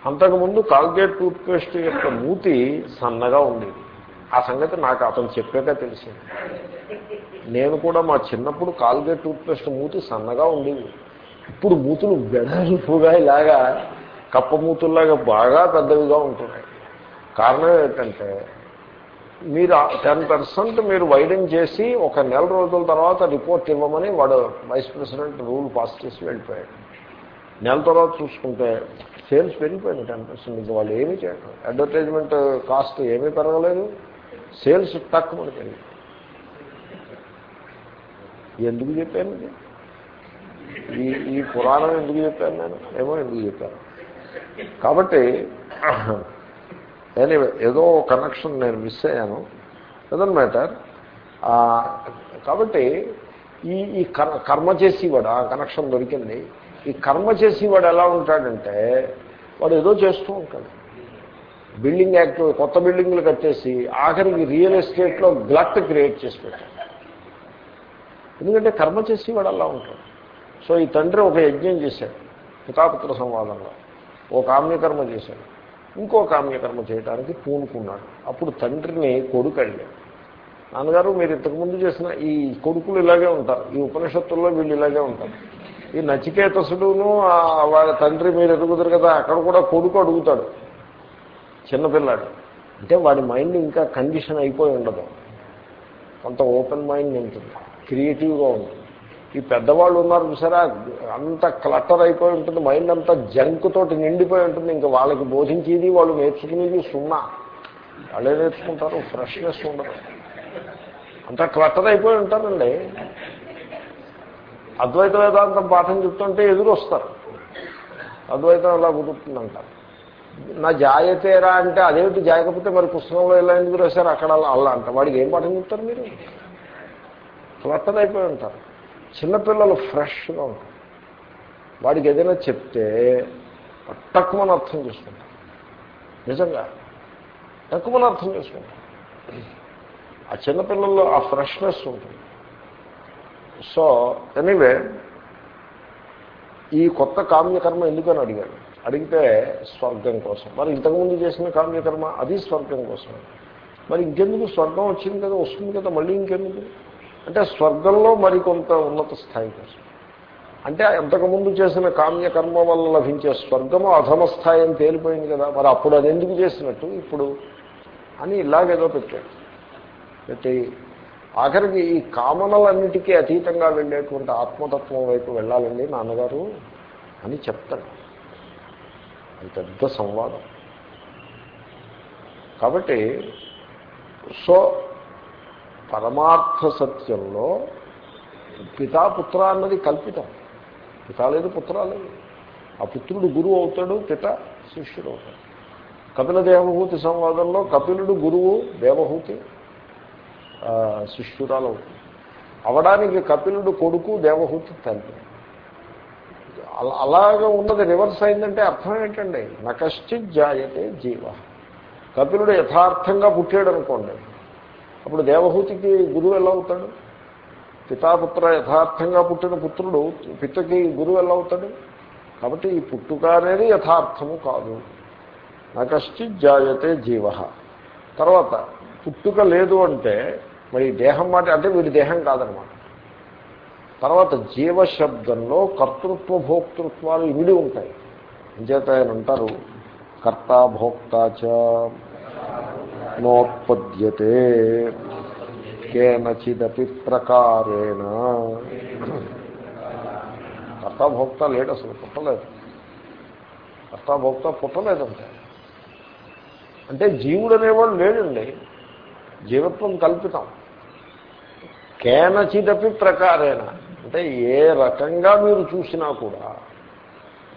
అంతకుముందు కాల్గేట్ టూత్పేస్ట్ యొక్క మూతి సన్నగా ఉండేది. ఆ సంగతి నాకు అతను చెప్పాక తెలిసింది. నేను కూడా మా చిన్నప్పుడు కాల్గేట్ టూత్పేస్ట్ మూతి సన్నగా ఉండేది. ఇప్పుడు మూతులు వెడల్పుగా ఇలాగా కప్ప మూతుల్లాగా బాగా పెద్దవిగా ఉంటున్నాయి. కారణం ఏంటంటే మీరు టెన్ పర్సెంట్ మీరు వైడెన్ చేసి ఒక నెల రోజుల తర్వాత రిపోర్ట్ ఇవ్వమని వాడు వైస్ ప్రెసిడెంట్ రూల్ పాస్ చేసి వెళ్ళిపోయాడు. నెల తర్వాత చూసుకుంటే సేల్స్ పెరిగిపోయింది టెన్ పర్సెంట్ ఇంకా వాళ్ళు ఏమీ చేయట్లేదు అడ్వర్టైజ్మెంట్ కాస్ట్ ఏమీ పెరగలేదు. సేల్స్ తక్కువ పెరిగింది. ఎందుకు చెప్పాను ఈ ఈ పురాణం ఎందుకు చెప్పాను నేను? ఏమో ఎందుకు చెప్పాను. కాబట్టి ఎనీవే ఏదో కనెక్షన్ నేను మిస్ అయ్యాను. డజన్ మ్యాటర్ కాబట్టి ఈ ఈ కర్మ చేసేవాడు ఆ కనెక్షన్ దొరికింది. ఈ కర్మ చేసేవాడు ఎలా ఉంటాడంటే వాడు ఏదో చేస్తూ ఉంటాడు. బిల్డింగ్ యాక్ట్ కొత్త బిల్డింగ్లు కట్టేసి ఆఖరికి రియల్ ఎస్టేట్లో గ్లట్ క్రియేట్ చేసి పెట్టాడు. ఎందుకంటే కర్మ చేసి వాడు అలా ఉంటాడు. సో ఈ తండ్రి ఒక యజ్ఞం చేశాడు పితాపుత్ర సంవాదంలో. ఓ కామ్యకర్మ చేశాడు. ఇంకో కామ్యకర్మ చేయడానికి పూనుకున్నాడు. అప్పుడు తండ్రిని కొడుకు అడిగాడు. నాన్నగారు మీరు ఇంతకుముందు చేసిన ఈ కొడుకులు ఇలాగే ఉంటారు. ఈ ఉపనిషత్తుల్లో వీళ్ళు ఇలాగే ఉంటారు. ఈ నచికేతసుడును వాళ్ళ తండ్రి మీరు ఎదుగుతారు కదా అక్కడ కూడా కొడుకు అడుగుతాడు. చిన్నపిల్లాడు అంటే వాడి మైండ్ ఇంకా కండిషన్ అయిపోయి ఉండదు. కొంత ఓపెన్ మైండ్ ఉంటుంది క్రియేటివ్గా ఉంటుంది. ఈ పెద్దవాళ్ళు ఉన్నారు చూసారా అంత క్లటర్ అయిపోయి ఉంటుంది మైండ్ అంతా జంక్ తోటి నిండిపోయి ఉంటుంది. ఇంకా వాళ్ళకి బోధించేది వాళ్ళు నేర్చుకునేది సున్నా. వాళ్ళే నేర్చుకుంటారు ఫ్రెష్నెస్ ఉండదు. అంత క్లటర్ అయిపోయి ఉంటారండి. అద్వైత వేదాంతం పాఠం చెప్తుంటే ఎదురొస్తారు. అద్వైతం ఎలా కుదురుతుందంటారు నా జాయతేరా అంటే అదేమిటి జాయకపోతే మరి పుస్తకంలో ఎలా ఎందుకు రాశారు? అక్కడ అలా అంట. వాడికి ఏం పాఠం చెప్తారు మీరు? క్లటర్ అయిపోయి ఉంటారు. చిన్నపిల్లలు ఫ్రెష్గా ఉంటారు. వాడికి ఏదైనా చెప్తే తక్కువని అర్థం చేసుకుంటారు. నిజంగా తక్కువని అర్థం చేసుకుంటారు. ఆ చిన్నపిల్లల్లో ఆ ఫ్రెష్నెస్ ఉంటుంది. సో ఎనీవే ఈ కొత్త కామ్యకర్మ ఎందుకని అడిగాడు? అడిగితే స్వర్గం కోసం. మరి ఇంతకుముందు చేసిన కామ్యకర్మ అది స్వర్గం కోసం. మరి ఇంకెందుకు స్వర్గం వచ్చింది కదా వస్తుంది కదా మళ్ళీ ఇంకెందుకు? అంటే స్వర్గంలో మరికొంత ఉన్నత స్థాయి కోసం. అంటే అంతకుముందు చేసిన కామ్యకర్మ వల్ల లభించే స్వర్గము అధమ స్థాయి అని తేలిపోయింది కదా మరి అప్పుడు అది ఎందుకు చేసినట్టు? ఇప్పుడు అని ఇలాగేదో పెట్టాడు. పెట్టి ఆఖరికి ఈ కామనలన్నిటికీ అతీతంగా వెళ్ళేటువంటి ఆత్మతత్వం వైపు వెళ్ళాలండి నాన్నగారు అని చెప్తాడు. అది పెద్ద సంవాదం. కాబట్టి సో పరమార్థ సత్యంలో పితాపుత్ర అన్నది కల్పితం. పిత లేదు పుత్ర లేదు. ఆ పుత్రుడు గురువు అవుతాడు పిత శిష్యుడు అవుతాడు. కపిల దేవహూతి సంవాదంలో కపిలుడు గురువు దేవహూతి శిష్యురాలు అవుతుంది అవడానికి కపిలుడు కొడుకు దేవహూతి తల్లి అలాగా ఉన్నది రివర్స్ అయిందంటే అర్థం ఏంటండి? నకశ్చిత్ జాయతే జీవ. కపిలుడు యథార్థంగా పుట్టాడు అనుకోండి అప్పుడు దేవహూతికి గురువు ఎలా అవుతాడు? పితాపుత్ర యథార్థంగా పుట్టిన పుత్రుడు పితకి గురువు ఎలా అవుతాడు? కాబట్టి ఈ పుట్టుక అనేది యథార్థము కాదు. నకశ్చిత్ జాయతే జీవ. తర్వాత పుట్టుక లేదు అంటే మరి దేహం మాట అంటే వీడి దేహం కాదనమాట. తర్వాత జీవశబ్దంలో కర్తృత్వ భోక్తృత్వాలు ఇమిడి ఉంటాయి. అంచేత ఆయన అంటారు కర్త భోక్త నోత్పద్యతే కేనచిదపి ప్రకారేణ. కర్తాభోక్త లేడు అసలు పుట్టలేదు. కర్తాభోక్త పుట్టలేదంటే. అంటే జీవుడు అనేవాడు లేడండి. జీవత్వం కల్పితం. కేనచిదపి ప్రకారేణ. అంటే ఏ రకంగా మీరు చూసినా కూడా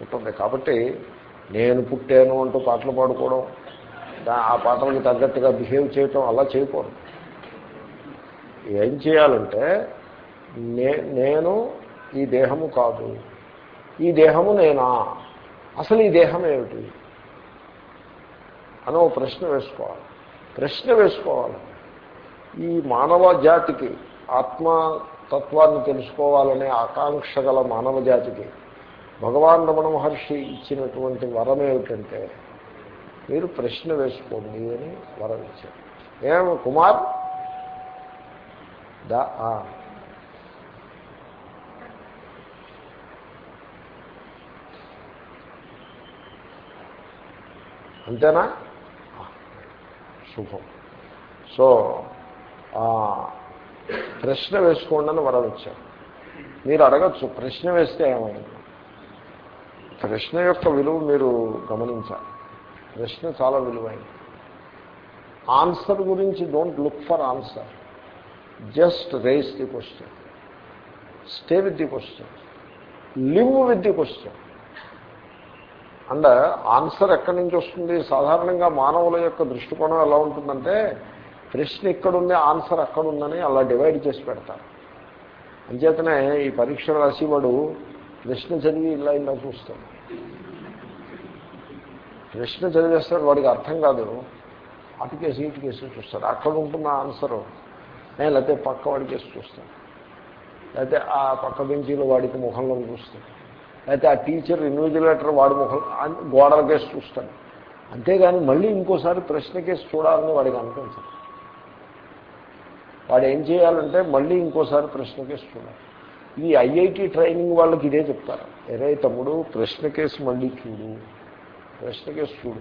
ఉంటుంది. కాబట్టి నేను పుట్టాను అంటూ పాటలు పాడుకోవడం ఆ పాటలకు తగ్గట్టుగా బిహేవ్ చేయటం అలా చేయకూడదు. ఏం చేయాలంటే నే నేను ఈ దేహము కాదు. ఈ దేహము నేనా? అసలు ఈ దేహం ఏమిటి? అని ఒక ప్రశ్న వేసుకోవాలి. ప్రశ్న వేసుకోవాలి. ఈ మానవ జాతికి ఆత్మతత్వాన్ని తెలుసుకోవాలనే ఆకాంక్ష గల మానవ జాతికి భగవాన్ రమణ మహర్షి ఇచ్చినటువంటి వరం ఏమిటంటే మీరు ప్రశ్న వేసుకోండి అని వరం ఇచ్చారు. ఏం కుమార్? దా అంతేనా? శుభం సో ప్రశ్న వేసుకోండి అని వరం ఇచ్చారు. మీరు అడగచ్చు ప్రశ్న వేస్తే ఏమైంది? ప్రశ్న యొక్క విలువ మీరు గమనించాలి. ప్రశ్న చాలా విలువైంది ఆన్సర్ గురించి don't look for answer. Just raise the question. Stay with the question. Live with the question. And answer ఎక్కడి నుంచి వస్తుంది? సాధారణంగా మానవుల యొక్క దృష్టికోణం ఎలా ఉంటుందంటే ప్రశ్న ఎక్కడుంది ఆన్సర్ అక్కడుందని అలా డివైడ్ చేసి పెడతారు. అంచేతనే ఈ పరీక్ష రాసేవాడు ప్రశ్న చదివి ఇలా ఇలా చూస్తాడు. ప్రశ్న చదివేస్తాడు వాడికి అర్థం కాదు. అటుకేసి ఇటుకేసి చూస్తాడు. అక్కడ ఉంటున్న ఆన్సరు నేను లేకపోతే పక్క వాడికేసి చూస్తాను లేకపోతే ఆ పక్క బెంచీలో వాడికి ముఖంలో చూస్తాను లేకపోతే ఆ టీచర్ ఇన్విజిలేటర్ వాడి ముఖం గోడల కేసు చూస్తాను అంతేగాని మళ్ళీ ఇంకోసారి ప్రశ్న కేసు చూడాలని వాడికి అనిపించదు. వాడు ఏం చేయాలంటే మళ్ళీ ఇంకోసారి ప్రశ్న కేసు చూడాలి. ఇది ఐఐటి ట్రైనింగ్ వాళ్ళకి ఇదే చెప్తారు. ఎరే తమ్ముడు ప్రశ్న కేసు మళ్ళీ చూడు. ప్రశ్న కేసు చూడు.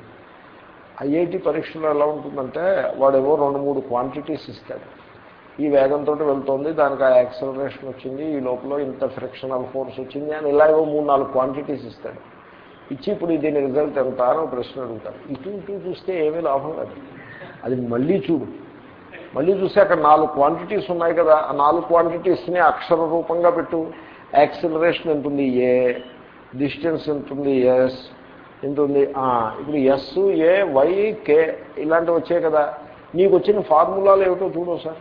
ఐఐటి పరీక్షలో ఎలా ఉంటుందంటే వాడేవో రెండు మూడు క్వాంటిటీస్ ఇస్తాడు. ఈ వేగంతో వెళ్తుంది దానికి ఆ యాక్సలరేషన్ వచ్చింది ఈ లోపల ఇంత ఫ్రిక్షనల్ ఫోర్స్ వచ్చింది అని ఇలా ఏవో మూడు నాలుగు క్వాంటిటీస్ ఇస్తాడు. ఇచ్చి ఇప్పుడు దీని రిజల్ట్ ఎంత? అని ప్రశ్న అడుగుతారు ఇటు ఇటు చూస్తే ఏమీ లాభం లేదు. అది మళ్ళీ చూడు. మళ్ళీ చూస్తే అక్కడ నాలుగు క్వాంటిటీస్ ఉన్నాయి కదా. ఆ నాలుగు క్వాంటిటీస్ని అక్షర రూపంగా పెట్టు. యాక్సిలరేషన్ ఉంటుంది ఏ డిస్టెన్స్ ఉంటుంది ఎస్ ఉంటుంది ఇప్పుడు ఎస్ ఏ వై కే ఇలాంటివి వచ్చాయి కదా. నీకు వచ్చిన ఫార్ములాలు ఏమిటో చూడవు సార్.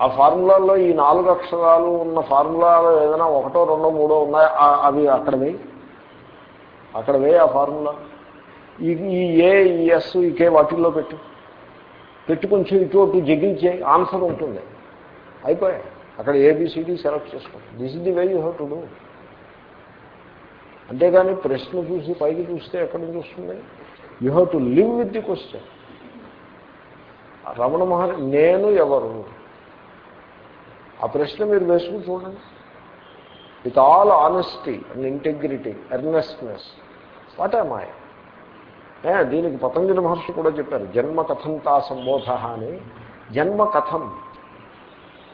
ఆ ఫార్ములాల్లో ఈ నాలుగు అక్షరాలు ఉన్న ఫార్ములాలో ఏదైనా ఒకటో రెండో మూడో ఉన్నాయా? అవి అక్కడవి. అక్కడవే ఆ ఫార్ములా. ఈ ఏ ఈ ఎస్ ఈ కే వాటిల్లో పెట్టు. పెట్టి కొంచెం ఇటు అటు జగిల్చే ఆన్సర్ ఉంటుంది. అయిపోయాయి. అక్కడ A B C D select చేసుకోండి. This is the way you have to do అంతేగాని ప్రశ్న చూసి పైకి చూస్తే ఎక్కడి నుంచి వస్తుంది? You have to live with the question Ramana Maharshi నేను ఎవరు? ఆ ప్రశ్న మీరు వేసుకుని చూడండి. With all honesty and integrity earnestness what a మాయ దీనికి పతంజలి మహర్షి కూడా చెప్పారు జన్మ కథంతా సంబోధ అని. జన్మ కథం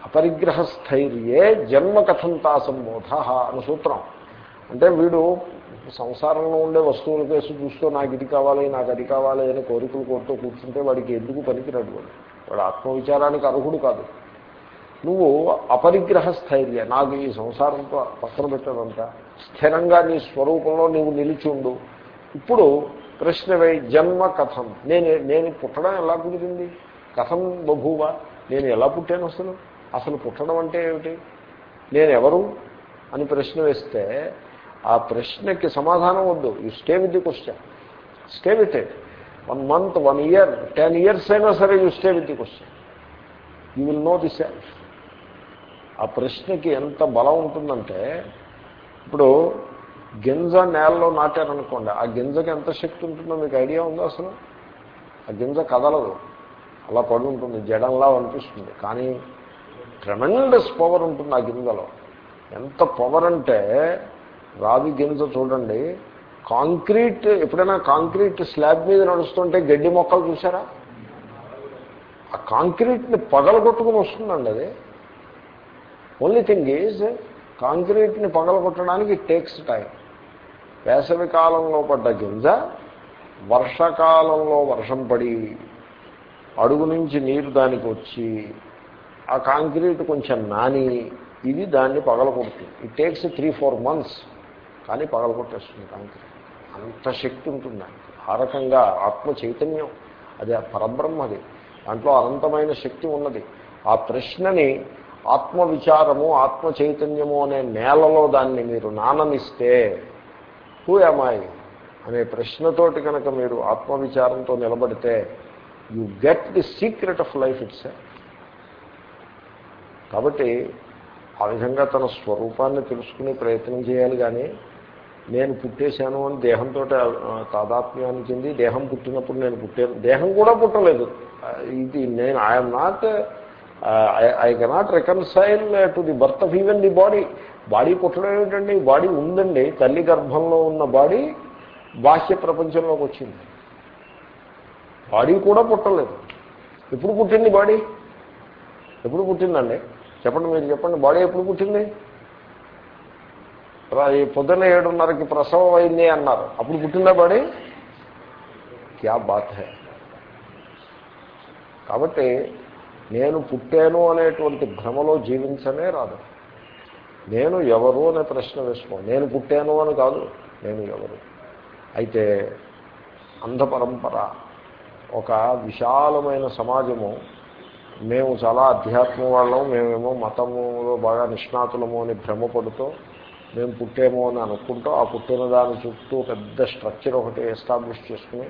అపరిగ్రహ స్థైర్యే జన్మ కథంతా సంబోధ అని సూత్రం. అంటే వీడు సంసారంలో ఉండే వస్తువుల కేసు చూస్తూ నాకు ఇది కావాలి నాకు అది కావాలి అని కోరికలు కోరుతూ కూర్చుంటే వాడికి ఎందుకు పనికిరాడు వాడు? వాడు ఆత్మవిచారానికి అర్హుడు కాదు. నువ్వు అపరిగ్రహ స్థైర్య నాకు ఈ సంసారంతో పక్కన పెట్టదంతా స్థిరంగా నీ స్వరూపంలో నీవు నిలిచుండు ఇప్పుడు ప్రశ్న వై జన్మ కథం. నేను నేను పుట్టడం ఎలా కుదిరింది? కథం బభూవ నేను ఎలా పుట్టాను అసలు? అసలు పుట్టడం అంటే ఏమిటి? నేను ఎవరు అని ప్రశ్న వేస్తే ఆ ప్రశ్నకి సమాధానం వద్దు. You stay with the question stay with it one month one year ten years అయినా సరే you stay with the question you will know the self ఆ ప్రశ్నకి ఎంత బలం ఉంటుందంటే ఇప్పుడు గింజ నేలలో నాటారనుకోండి ఆ గింజకి ఎంత శక్తి ఉంటుందో మీకు ఐడియా ఉందో అసలు? ఆ గింజ కదలదు. అలా పడి ఉంటుంది జడంలా అనిపిస్తుంది. కానీ ట్రెమెండస్ పవర్ ఉంటుంది ఆ గింజలో. ఎంత పవర్ అంటే రావి గింజ చూడండి కాంక్రీట్ ఎప్పుడైనా కాంక్రీట్ స్లాబ్ మీద నడుస్తుంటే గడ్డి మొక్కలు చూసారా ఆ కాంక్రీట్ని పగలగొట్టుకుని వస్తుందండి అది. ఓన్లీ థింగ్ ఈజ్ కాంక్రీట్ని పగలగొట్టడానికి టేక్స్ టైం వేసవి కాలంలో పడ్డ గింజ వర్షాకాలంలో వర్షం పడి అడుగు నుంచి నీరు దానికి వచ్చి ఆ కాంక్రీట్ కొంచెం నాని ఇది దాన్ని పగలగొడుతుంది. It takes three four months కానీ పగలగొట్టేస్తుంది కాంక్రీట్. అంత శక్తి ఉంటుంది ఆ రకంగా ఆత్మ చైతన్యం. అది పరబ్రహ్మది దాంట్లో అనంతమైన శక్తి ఉన్నది. ఆ ప్రశ్నని ఆత్మ విచారము ఆత్మ చైతన్యము అనే నేలలో దాన్ని మీరు నాననిస్తే హూ అమాయి అనే ప్రశ్నతోటి కనుక మీరు ఆత్మవిచారంతో నిలబడితే you get the secret of life it's కాబట్టి ఆ విధంగా తన స్వరూపాన్ని తెలుసుకునే ప్రయత్నం చేయాలి కానీ నేను పుట్టేశాను అని దేహంతో తాదాత్మ్యాన్ని చెంది దేహం పుట్టినప్పుడు నేను పుట్టాను దేహం కూడా పుట్టలేదు. ఇది నేను I'm not I cannot reconcile to the birth of even the body body పుట్టడం ఏమిటండి బాడీ ఉందండి. తల్లి గర్భంలో ఉన్న బాడీ బాహ్య ప్రపంచంలోకి వచ్చింది. బాడీ కూడా పుట్టలేదు. ఎప్పుడు పుట్టింది బాడీ ఎప్పుడు పుట్టిందండి? చెప్పండి మీరు చెప్పండి. బాడీ ఎప్పుడు పుట్టింది? ఈ పొద్దున్న ఏడున్నరకి ప్రసవం అయింది అన్నారు. అప్పుడు పుట్టిందా బాడీ క్యా బాత్ హే. కాబట్టి నేను పుట్టాను అనేటువంటి భ్రమలో జీవించనే రాదు. నేను ఎవరు అనే ప్రశ్న వేసుకో. నేను పుట్టాను అని కాదు నేను ఎవరు. అయితే అంధ పరంపర ఒక విశాలమైన సమాజము మేము చాలా అధ్యాత్మ వాళ్ళం మేమేమో మతములో బాగా నిష్ణాతులము అని భ్రమపడుతూ మేము పుట్టేమో అని అనుకుంటూ ఆ పుట్టిన దాని చుట్టూ పెద్ద స్ట్రక్చర్ ఒకటి ఎస్టాబ్లిష్ చేసుకుని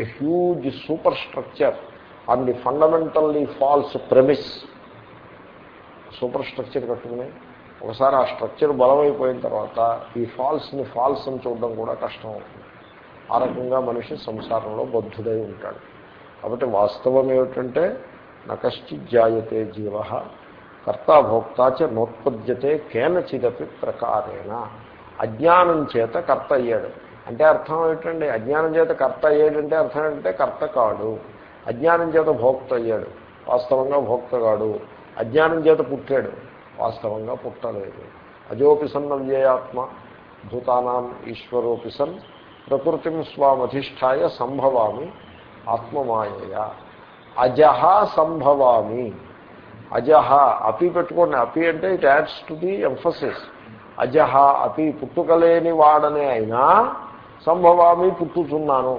a huge super structure and the fundamentally false premise. Super structure కట్టుకుని ఒకసారి ఆ స్ట్రక్చర్ బలమైపోయిన తర్వాత ఈ ఫాల్స్ని ఫాల్స్ అని చూడడం కూడా కష్టం అవుతుంది. ఆ రకంగా మనిషి సంసారంలో బద్ధుడై ఉంటాడు. కాబట్టి వాస్తవం ఏమిటంటే నకష్టి జాయతే జీవ కర్తాభోక్తాచ నోత్పద్యతే కేనచిదపి ప్రకారేణ. అజ్ఞానం చేత కర్త అయ్యాడు. అంటే అర్థం ఏమిటండి? అజ్ఞానం చేత కర్త అయ్యాడంటే అర్థం ఏంటంటే కర్త కాడు. అజ్ఞానం చేత భోక్త అయ్యాడు. వాస్తవంగా భోక్త కాడు. అజ్ఞానం చేత పుట్టాడు. వాస్తవంగా పుట్టలేదు. అజోపిసన్న వ్యయాత్మ భూతానాం ఈశ్వరోపిసన్ ప్రకృతిం స్వామధిష్టాయ సంభవామి ఆత్మమాయ అజహ సంభవామి. అజహ అపి పెట్టుకోండి. అపి అంటే it adds to the emphasis. అజహ అపి పుట్టుకలేని వాడనే అయినా సంభవామి పుట్టుతున్నాను.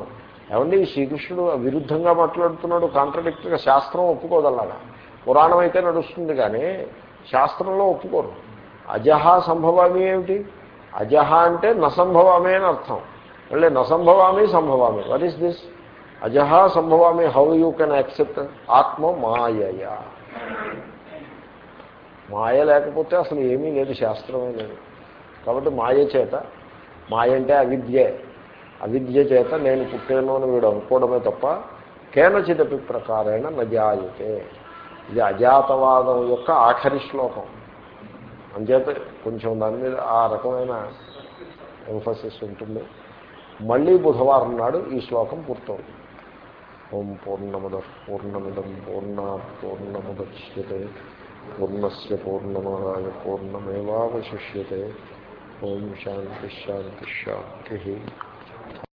ఏమండి శ్రీకృష్ణుడు విరుద్ధంగా మాట్లాడుతున్నాడు కాంట్రడిక్ట్గా శాస్త్రం ఒప్పుకోదల్లాగా పురాణం అయితే నడుస్తుంది కానీ శాస్త్రంలో ఒప్పుకోరు. అజహ సంభవామి ఏమిటి? అజహ అంటే నసంభవామే అని అర్థం. మళ్ళీ నసంభవామి సంభవామి. వాట్ ఈస్ దిస్ అజహ సంభవామి హౌ యూ కెన్ యాక్సెప్ట్ ఆత్మ మాయయ. మాయ లేకపోతే అసలు ఏమీ లేదు శాస్త్రమే లేదు. కాబట్టి మాయ చేత మాయ అంటే అవిద్యే. అవిద్య చేత నేను పుట్టాను అని వీడు అనుకోవడమే తప్ప కేనచిదపి ప్రకారేణ నజాయితే. ఇది అజాతవాదం యొక్క ఆఖరి శ్లోకం. అంచేత కొంచెం దాని మీద ఆ రకమైన ఎంఫసిస్ ఉంటుంది. మళ్ళీ బుధవారం నాడు ఈ శ్లోకం పూర్తవుతుంది. ఓం పూర్ణముద పూర్ణమిదం పూర్ణ పూర్ణముద్యతే పూర్ణస్ పూర్ణమాదాయ పూర్ణమేవాశిష్యతే ఓం శాంతి శాంతి శాంతి.